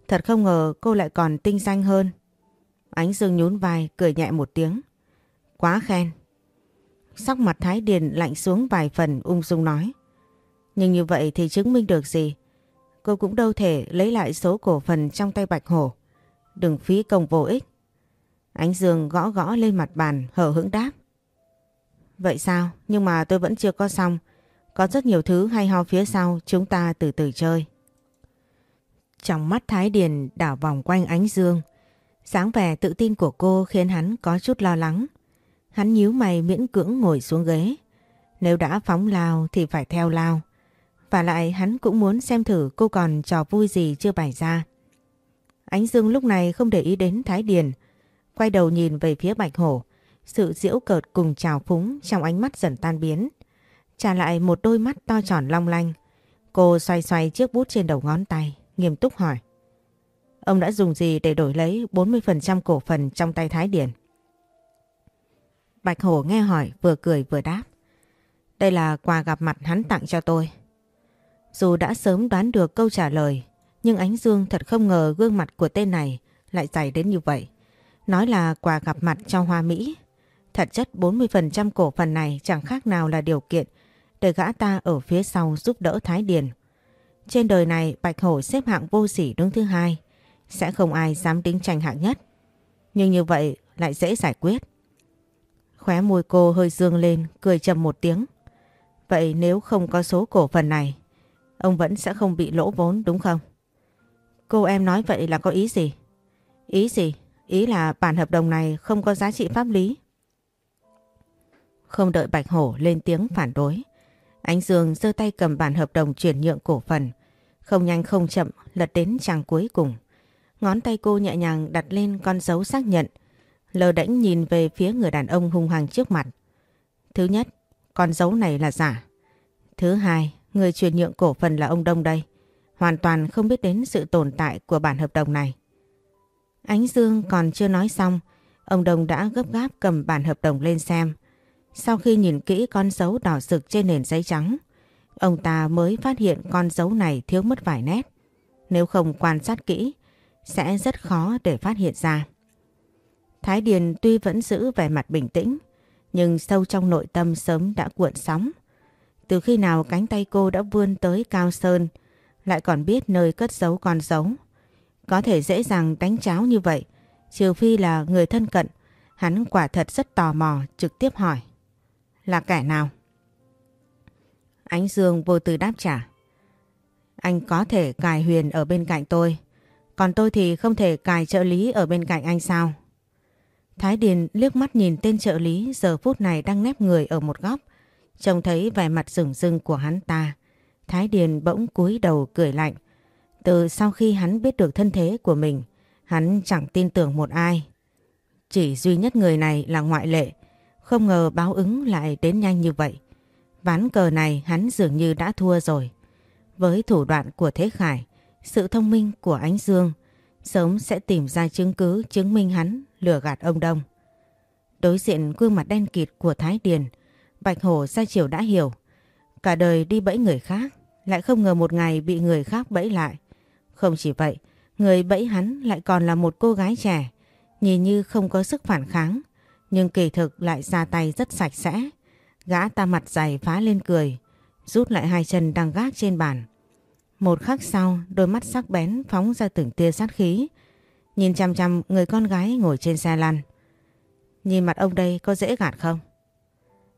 Thật không ngờ cô lại còn tinh danh hơn. Ánh Dương nhún vai, cười nhẹ một tiếng. Quá khen. Sắc mặt Thái Điền lạnh xuống vài phần, ung dung nói. Nhưng như vậy thì chứng minh được gì? Cô cũng đâu thể lấy lại số cổ phần trong tay Bạch Hổ. Đừng phí công vô ích. Ánh Dương gõ gõ lên mặt bàn, hờ hững đáp. Vậy sao? Nhưng mà tôi vẫn chưa có xong. Có rất nhiều thứ hay ho phía sau, chúng ta từ từ chơi. Trong mắt Thái Điền đảo vòng quanh ánh dương. sáng vẻ tự tin của cô khiến hắn có chút lo lắng. Hắn nhíu mày miễn cưỡng ngồi xuống ghế. Nếu đã phóng lao thì phải theo lao. Và lại hắn cũng muốn xem thử cô còn trò vui gì chưa bày ra. Ánh Dương lúc này không để ý đến Thái Điền. Quay đầu nhìn về phía Bạch Hổ. Sự diễu cợt cùng trào phúng trong ánh mắt dần tan biến trả lại một đôi mắt to tròn long lanh. Cô xoay xoay chiếc bút trên đầu ngón tay, nghiêm túc hỏi. Ông đã dùng gì để đổi lấy 40% cổ phần trong tay Thái Điển? Bạch Hổ nghe hỏi vừa cười vừa đáp. Đây là quà gặp mặt hắn tặng cho tôi. Dù đã sớm đoán được câu trả lời, nhưng Ánh Dương thật không ngờ gương mặt của tên này lại dày đến như vậy. Nói là quà gặp mặt cho Hoa Mỹ. Thật chất 40% cổ phần này chẳng khác nào là điều kiện để gã ta ở phía sau giúp đỡ Thái Điền. Trên đời này Bạch Hổ xếp hạng vô sỉ đứng thứ hai, sẽ không ai dám tính tranh hạng nhất. Nhưng như vậy lại dễ giải quyết. Khóe môi cô hơi dương lên, cười trầm một tiếng. Vậy nếu không có số cổ phần này, ông vẫn sẽ không bị lỗ vốn đúng không? Cô em nói vậy là có ý gì? Ý gì? Ý là bản hợp đồng này không có giá trị pháp lý. Không đợi Bạch Hổ lên tiếng phản đối. Ánh Dương giơ tay cầm bản hợp đồng chuyển nhượng cổ phần. Không nhanh không chậm lật đến trang cuối cùng. Ngón tay cô nhẹ nhàng đặt lên con dấu xác nhận. Lờ đễnh nhìn về phía người đàn ông hung hăng trước mặt. Thứ nhất, con dấu này là giả. Thứ hai, người chuyển nhượng cổ phần là ông Đông đây. Hoàn toàn không biết đến sự tồn tại của bản hợp đồng này. Ánh Dương còn chưa nói xong, ông Đông đã gấp gáp cầm bản hợp đồng lên xem. Sau khi nhìn kỹ con dấu đỏ rực trên nền giấy trắng, ông ta mới phát hiện con dấu này thiếu mất vài nét. Nếu không quan sát kỹ, sẽ rất khó để phát hiện ra. Thái Điền tuy vẫn giữ vẻ mặt bình tĩnh, nhưng sâu trong nội tâm sớm đã cuộn sóng. Từ khi nào cánh tay cô đã vươn tới cao sơn, lại còn biết nơi cất giấu con dấu. Có thể dễ dàng đánh cháo như vậy, trừ phi là người thân cận, hắn quả thật rất tò mò trực tiếp hỏi. Là kẻ nào? Ánh Dương vô tư đáp trả. Anh có thể cài huyền ở bên cạnh tôi, còn tôi thì không thể cài trợ lý ở bên cạnh anh sao? Thái Điền liếc mắt nhìn tên trợ lý giờ phút này đang nép người ở một góc. Trông thấy vẻ mặt rừng rưng của hắn ta. Thái Điền bỗng cúi đầu cười lạnh. Từ sau khi hắn biết được thân thế của mình, hắn chẳng tin tưởng một ai. Chỉ duy nhất người này là ngoại lệ. Không ngờ báo ứng lại đến nhanh như vậy. Ván cờ này hắn dường như đã thua rồi. Với thủ đoạn của Thế Khải, sự thông minh của Ánh Dương, sớm sẽ tìm ra chứng cứ chứng minh hắn lừa gạt ông Đông. Đối diện gương mặt đen kịt của Thái Điền, Bạch Hổ ra chiều đã hiểu. Cả đời đi bẫy người khác, lại không ngờ một ngày bị người khác bẫy lại. Không chỉ vậy, người bẫy hắn lại còn là một cô gái trẻ, nhìn như không có sức phản kháng, nhưng kỳ thực lại ra tay rất sạch sẽ. Gã ta mặt dày phá lên cười, rút lại hai chân đang gác trên bàn. Một khắc sau, đôi mắt sắc bén phóng ra từng tia sát khí, nhìn chăm chăm người con gái ngồi trên xe lăn. Nhìn mặt ông đây có dễ gạt không?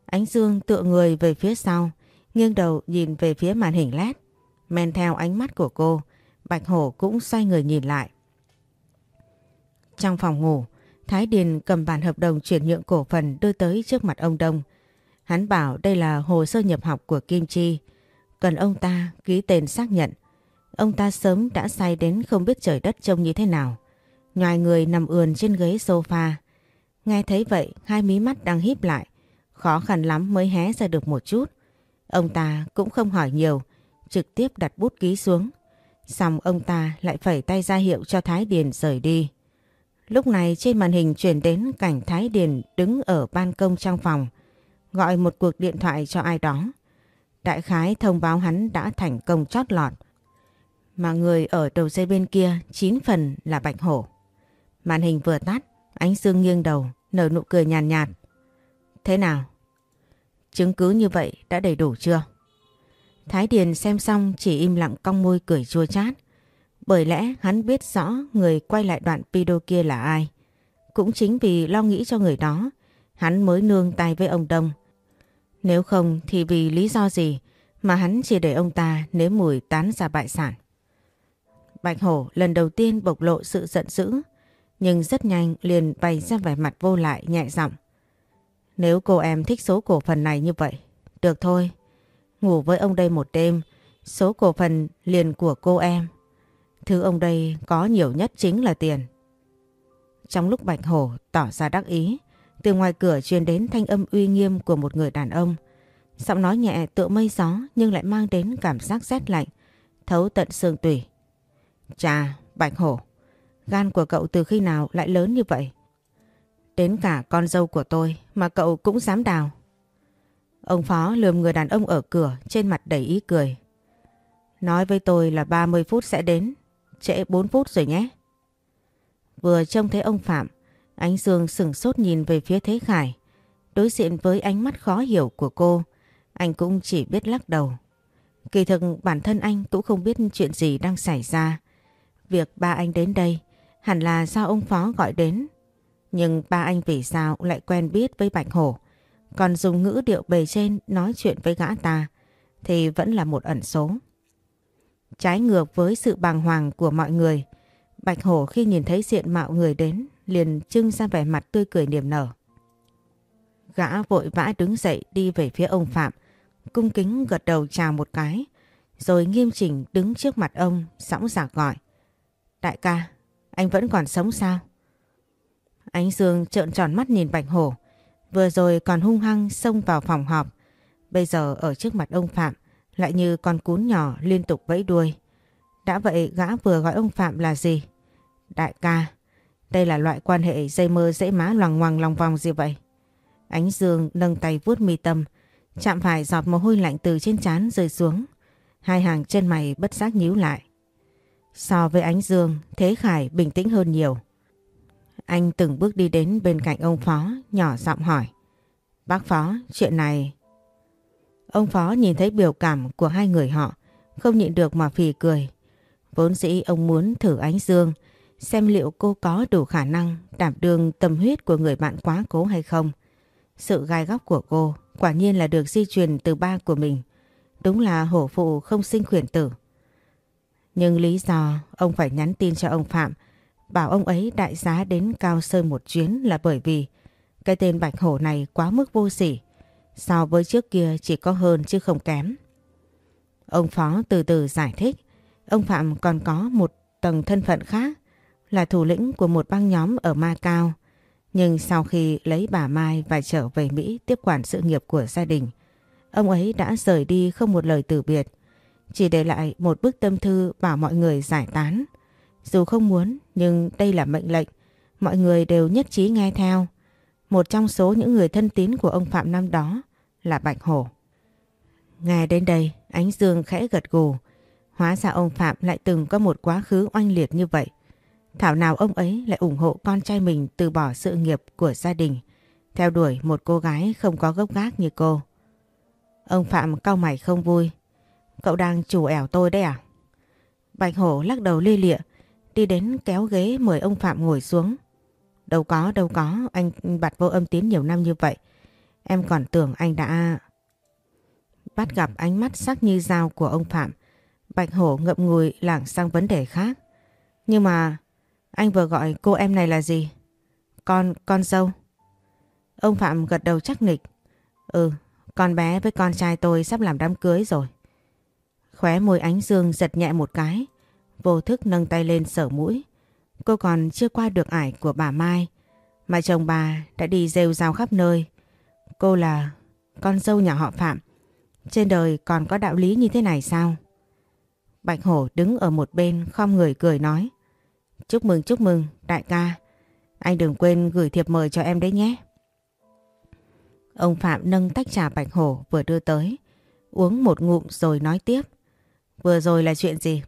Ánh Dương tựa người về phía sau, nghiêng đầu nhìn về phía màn hình led. Men theo ánh mắt của cô, Bạch Hổ cũng xoay người nhìn lại. Trong phòng ngủ, Thái Điền cầm bản hợp đồng chuyển nhượng cổ phần đưa tới trước mặt ông Đông. Hắn bảo đây là hồ sơ nhập học của Kim Chi, cần ông ta ký tên xác nhận. Ông ta sớm đã say đến không biết trời đất trông như thế nào. Ngoài người nằm ườn trên ghế sofa. Nghe thấy vậy, hai mí mắt đang híp lại. Khó khăn lắm mới hé ra được một chút. Ông ta cũng không hỏi nhiều, trực tiếp đặt bút ký xuống. Xong ông ta lại phẩy tay ra hiệu cho Thái Điền rời đi. Lúc này trên màn hình chuyển đến cảnh Thái Điền đứng ở ban công trong phòng, gọi một cuộc điện thoại cho ai đó. Đại khái thông báo hắn đã thành công chót lọt. Mà người ở đầu dây bên kia chín phần là Bạch Hổ. Màn hình vừa tắt, ánh dương nghiêng đầu, nở nụ cười nhàn nhạt, nhạt. Thế nào? Chứng cứ như vậy đã đầy đủ chưa? Thái Điền xem xong chỉ im lặng cong môi cười chua chát. Bởi lẽ hắn biết rõ người quay lại đoạn video kia là ai. Cũng chính vì lo nghĩ cho người đó, hắn mới nương tay với ông Đông. Nếu không thì vì lý do gì mà hắn chỉ để ông ta nếm mùi tán ra bại sản. Bạch Hổ lần đầu tiên bộc lộ sự giận dữ, nhưng rất nhanh liền bày ra vẻ mặt vô lại nhẹ giọng. Nếu cô em thích số cổ phần này như vậy, được thôi. Ngủ với ông đây một đêm, số cổ phần liền của cô em. Thứ ông đây có nhiều nhất chính là tiền. Trong lúc Bạch Hổ tỏ ra đắc ý, từ ngoài cửa truyền đến thanh âm uy nghiêm của một người đàn ông. Giọng nói nhẹ tựa mây gió nhưng lại mang đến cảm giác rét lạnh, thấu tận xương tủy. Chà, Bạch Hổ, gan của cậu từ khi nào lại lớn như vậy? Đến cả con dâu của tôi mà cậu cũng dám đào. Ông Phó lườm người đàn ông ở cửa trên mặt đầy ý cười. Nói với tôi là 30 phút sẽ đến, trễ 4 phút rồi nhé. Vừa trông thấy ông Phạm, Ánh Dương sửng sốt nhìn về phía Thế Khải. Đối diện với ánh mắt khó hiểu của cô, anh cũng chỉ biết lắc đầu. Kỳ thực bản thân anh cũng không biết chuyện gì đang xảy ra. Việc ba anh đến đây hẳn là do ông Phó gọi đến. Nhưng ba anh vì sao lại quen biết với Bạch Hổ, còn dùng ngữ điệu bề trên nói chuyện với gã ta, thì vẫn là một ẩn số. Trái ngược với sự bàng hoàng của mọi người, Bạch Hổ khi nhìn thấy diện mạo người đến liền trưng ra vẻ mặt tươi cười niềm nở. Gã vội vã đứng dậy đi về phía ông Phạm, cung kính gật đầu chào một cái, rồi nghiêm chỉnh đứng trước mặt ông, sẵn sàng gọi. Đại ca, anh vẫn còn sống sao? Ánh Dương trợn tròn mắt nhìn Bạch Hổ, vừa rồi còn hung hăng xông vào phòng họp, bây giờ ở trước mặt ông Phạm lại như con cún nhỏ liên tục vẫy đuôi. Đã vậy gã vừa gọi ông Phạm là gì? Đại ca, đây là loại quan hệ dây mơ dễ má loằng ngoằng lòng vòng gì vậy? Ánh Dương nâng tay vuốt mi tâm, chạm phải giọt mồ hôi lạnh từ trên trán rơi xuống. Hai hàng chân mày bất giác nhíu lại. So với ánh Dương, Thế Khải bình tĩnh hơn nhiều. Anh từng bước đi đến bên cạnh ông Phó, nhỏ giọng hỏi. Bác Phó, chuyện này... Ông Phó nhìn thấy biểu cảm của hai người họ, không nhịn được mà phì cười. Vốn dĩ ông muốn thử ánh dương, xem liệu cô có đủ khả năng đảm đương tâm huyết của người bạn quá cố hay không. Sự gai góc của cô quả nhiên là được di truyền từ ba của mình. Đúng là hổ phụ không sinh khuyển tử. Nhưng lý do ông phải nhắn tin cho ông Phạm bảo ông ấy đại giá đến Cao Sơn một chuyến là bởi vì cái tên Bạch Hổ này quá mức vô sỉ. So với trước kia chỉ có hơn chứ không kém. Ông Phó từ từ giải thích. Ông Phạm còn có một tầng thân phận khác là thủ lĩnh của một băng nhóm ở Ma Cao. Nhưng sau khi lấy bà Mai và trở về Mỹ tiếp quản sự nghiệp của gia đình, ông ấy đã rời đi không một lời từ biệt. Chỉ để lại một bức tâm thư bảo mọi người giải tán. Dù không muốn nhưng đây là mệnh lệnh, mọi người đều nhất trí nghe theo. Một trong số những người thân tín của ông Phạm năm đó là Bạch Hổ. Nghe đến đây, Ánh Dương khẽ gật gù. Hóa ra ông Phạm lại từng có một quá khứ oanh liệt như vậy. Thảo nào ông ấy lại ủng hộ con trai mình từ bỏ sự nghiệp của gia đình, theo đuổi một cô gái không có gốc gác như cô. Ông Phạm cau mày không vui. Cậu đang chủ ẻo tôi đấy à? Bạch Hổ lắc đầu lia lịa, đi đến kéo ghế mời ông Phạm ngồi xuống. Đâu có, đâu có, anh bật vô âm tín nhiều năm như vậy. Em còn tưởng anh đã... Bắt gặp ánh mắt sắc như dao của ông Phạm, Bạch Hổ ngậm ngùi lảng sang vấn đề khác. Nhưng mà anh vừa gọi cô em này là gì? Con, con dâu. Ông Phạm gật đầu chắc nịch. Ừ, con bé với con trai tôi sắp làm đám cưới rồi. Khóe môi ánh dương giật nhẹ một cái, vô thức nâng tay lên sở mũi. Cô còn chưa qua được ải của bà Mai, mà chồng bà đã đi rêu rao khắp nơi. Cô là con dâu nhà họ Phạm. Trên đời còn có đạo lý như thế này sao? Bạch Hổ đứng ở một bên không người cười nói. Chúc mừng chúc mừng đại ca. Anh đừng quên gửi thiệp mời cho em đấy nhé. Ông Phạm nâng tách trà Bạch Hổ vừa đưa tới. Uống một ngụm rồi nói tiếp. Vừa rồi là chuyện gì?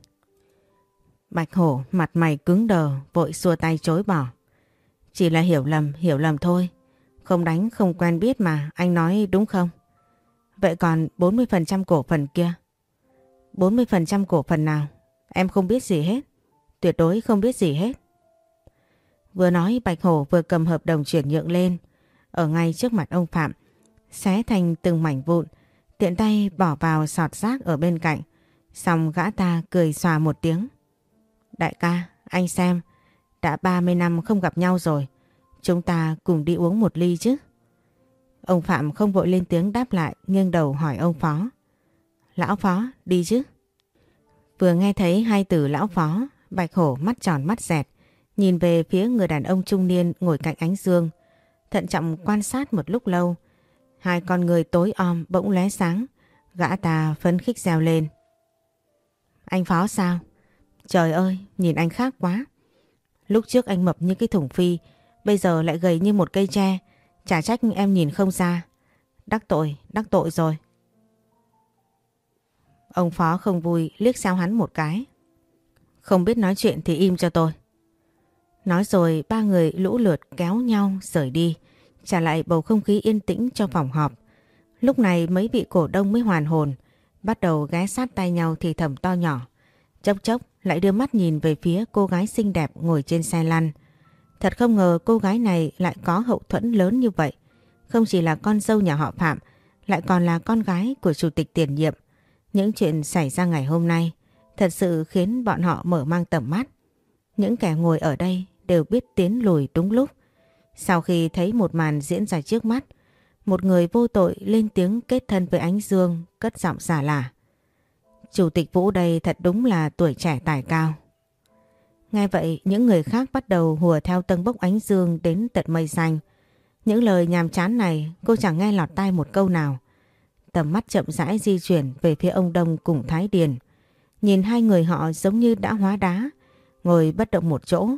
Bạch Hổ mặt mày cứng đờ vội xua tay chối bỏ. Chỉ là hiểu lầm, hiểu lầm thôi. Không đánh không quen biết mà anh nói đúng không? Vậy còn 40% cổ phần kia? 40% cổ phần nào? Em không biết gì hết. Tuyệt đối không biết gì hết. Vừa nói Bạch Hổ vừa cầm hợp đồng chuyển nhượng lên. Ở ngay trước mặt ông Phạm. Xé thành từng mảnh vụn. Tiện tay bỏ vào sọt rác ở bên cạnh. Xong gã ta cười xòa một tiếng. Đại ca, anh xem. Đã 30 năm không gặp nhau rồi. Chúng ta cùng đi uống một ly chứ. Ông Phạm không vội lên tiếng đáp lại nghiêng đầu hỏi ông Phó. Lão Phó, đi chứ? Vừa nghe thấy hai từ lão Phó, Bạch Hổ mắt tròn mắt dẹt, nhìn về phía người đàn ông trung niên ngồi cạnh ánh dương. Thận trọng quan sát một lúc lâu, hai con người tối om bỗng lóe sáng, gã ta phấn khích reo lên. Anh Phó sao? Trời ơi, nhìn anh khác quá. Lúc trước anh mập như cái thùng phi, bây giờ lại gầy như một cây tre. Chả trách em nhìn không ra. Đắc tội, đắc tội rồi. Ông Phó không vui liếc xéo hắn một cái. Không biết nói chuyện thì im cho tôi. Nói rồi ba người lũ lượt kéo nhau rời đi, trả lại bầu không khí yên tĩnh cho phòng họp. Lúc này mấy vị cổ đông mới hoàn hồn, bắt đầu ghé sát tay nhau thì thầm to nhỏ. Chốc chốc lại đưa mắt nhìn về phía cô gái xinh đẹp ngồi trên xe lăn. Thật không ngờ cô gái này lại có hậu thuẫn lớn như vậy. Không chỉ là con dâu nhà họ Phạm, lại còn là con gái của chủ tịch tiền nhiệm. Những chuyện xảy ra ngày hôm nay thật sự khiến bọn họ mở mang tầm mắt. Những kẻ ngồi ở đây đều biết tiến lùi đúng lúc. Sau khi thấy một màn diễn ra trước mắt, một người vô tội lên tiếng kết thân với Ánh Dương cất giọng giả lả. Chủ tịch Vũ đây thật đúng là tuổi trẻ tài cao. Nghe vậy những người khác bắt đầu hùa theo tân bốc Ánh Dương đến tận mây xanh. Những lời nhàm chán này cô chẳng nghe lọt tai một câu nào. Tầm mắt chậm rãi di chuyển về phía ông Đông cùng Thái Điền. Nhìn hai người họ giống như đã hóa đá, ngồi bất động một chỗ.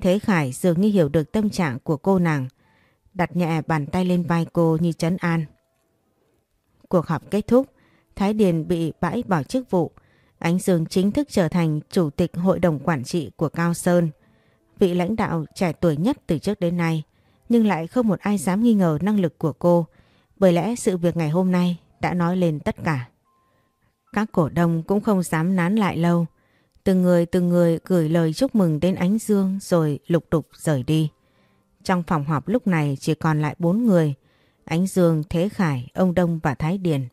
Thế Khải dường như hiểu được tâm trạng của cô nàng, đặt nhẹ bàn tay lên vai cô như trấn an. Cuộc họp kết thúc, Thái Điền bị bãi bỏ chức vụ, Ánh Dương chính thức trở thành chủ tịch hội đồng quản trị của Cao Sơn. vị lãnh đạo trẻ tuổi nhất từ trước đến nay, nhưng lại không một ai dám nghi ngờ năng lực của cô, bởi lẽ sự việc ngày hôm nay đã nói lên tất cả. Các cổ đông cũng không dám nán lại lâu, từng người từng người gửi lời chúc mừng đến Ánh Dương rồi lục đục rời đi. Trong phòng họp lúc này chỉ còn lại bốn người, Ánh Dương, Thế Khải, ông Đông và Thái Điền.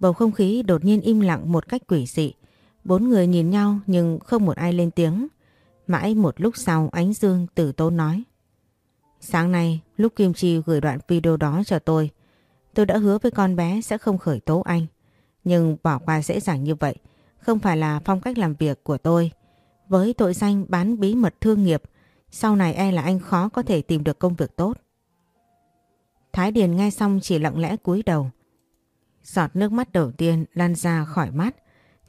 Bầu không khí đột nhiên im lặng một cách quỷ dị. Bốn người nhìn nhau nhưng không một ai lên tiếng. Mãi một lúc sau Ánh Dương tử tốn nói. Sáng nay lúc Kim Chi gửi đoạn video đó cho tôi, tôi đã hứa với con bé sẽ không khởi tố anh. Nhưng bỏ qua dễ dàng như vậy không phải là phong cách làm việc của tôi. Với tội danh bán bí mật thương nghiệp, sau này e là anh khó có thể tìm được công việc tốt. Thái Điền nghe xong chỉ lặng lẽ cúi đầu. Giọt nước mắt đầu tiên lan ra khỏi mắt,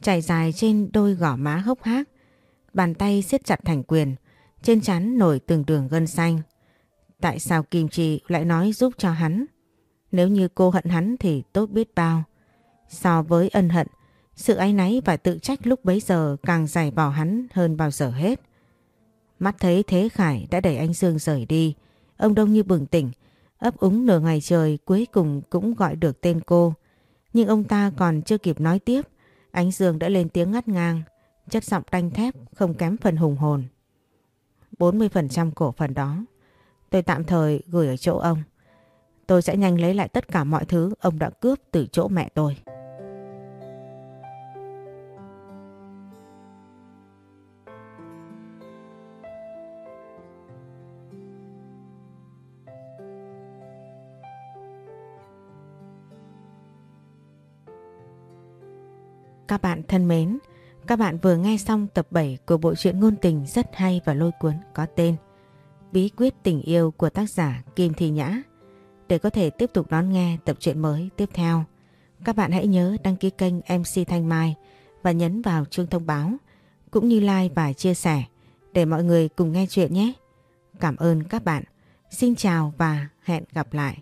chảy dài trên đôi gò má hốc hác. Bàn tay siết chặt thành quyền, trên chắn nổi từng đường gân xanh. Tại sao Kim Chi lại nói giúp cho hắn? Nếu như cô hận hắn thì tốt biết bao. So với ân hận, sự áy náy và tự trách lúc bấy giờ càng dày vò hắn hơn bao giờ hết. Mắt thấy Thế Khải đã đẩy anh Dương rời đi, ông Đông như bừng tỉnh, ấp úng nửa ngày trời cuối cùng cũng gọi được tên cô. Nhưng ông ta còn chưa kịp nói tiếp, ánh Dương đã lên tiếng ngắt ngang, chất giọng đanh thép không kém phần hùng hồn. 40% cổ phần đó, tôi tạm thời gửi ở chỗ ông. Tôi sẽ nhanh lấy lại tất cả mọi thứ ông đã cướp từ chỗ mẹ tôi. Các bạn thân mến, các bạn vừa nghe xong tập 7 của bộ truyện ngôn tình rất hay và lôi cuốn có tên Bí quyết tình yêu của tác giả Kim Thị Nhã. Để có thể tiếp tục đón nghe tập truyện mới tiếp theo, các bạn hãy nhớ đăng ký kênh MC Thanh Mai và nhấn vào chuông thông báo cũng như like và chia sẻ để mọi người cùng nghe chuyện nhé. Cảm ơn các bạn. Xin chào và hẹn gặp lại.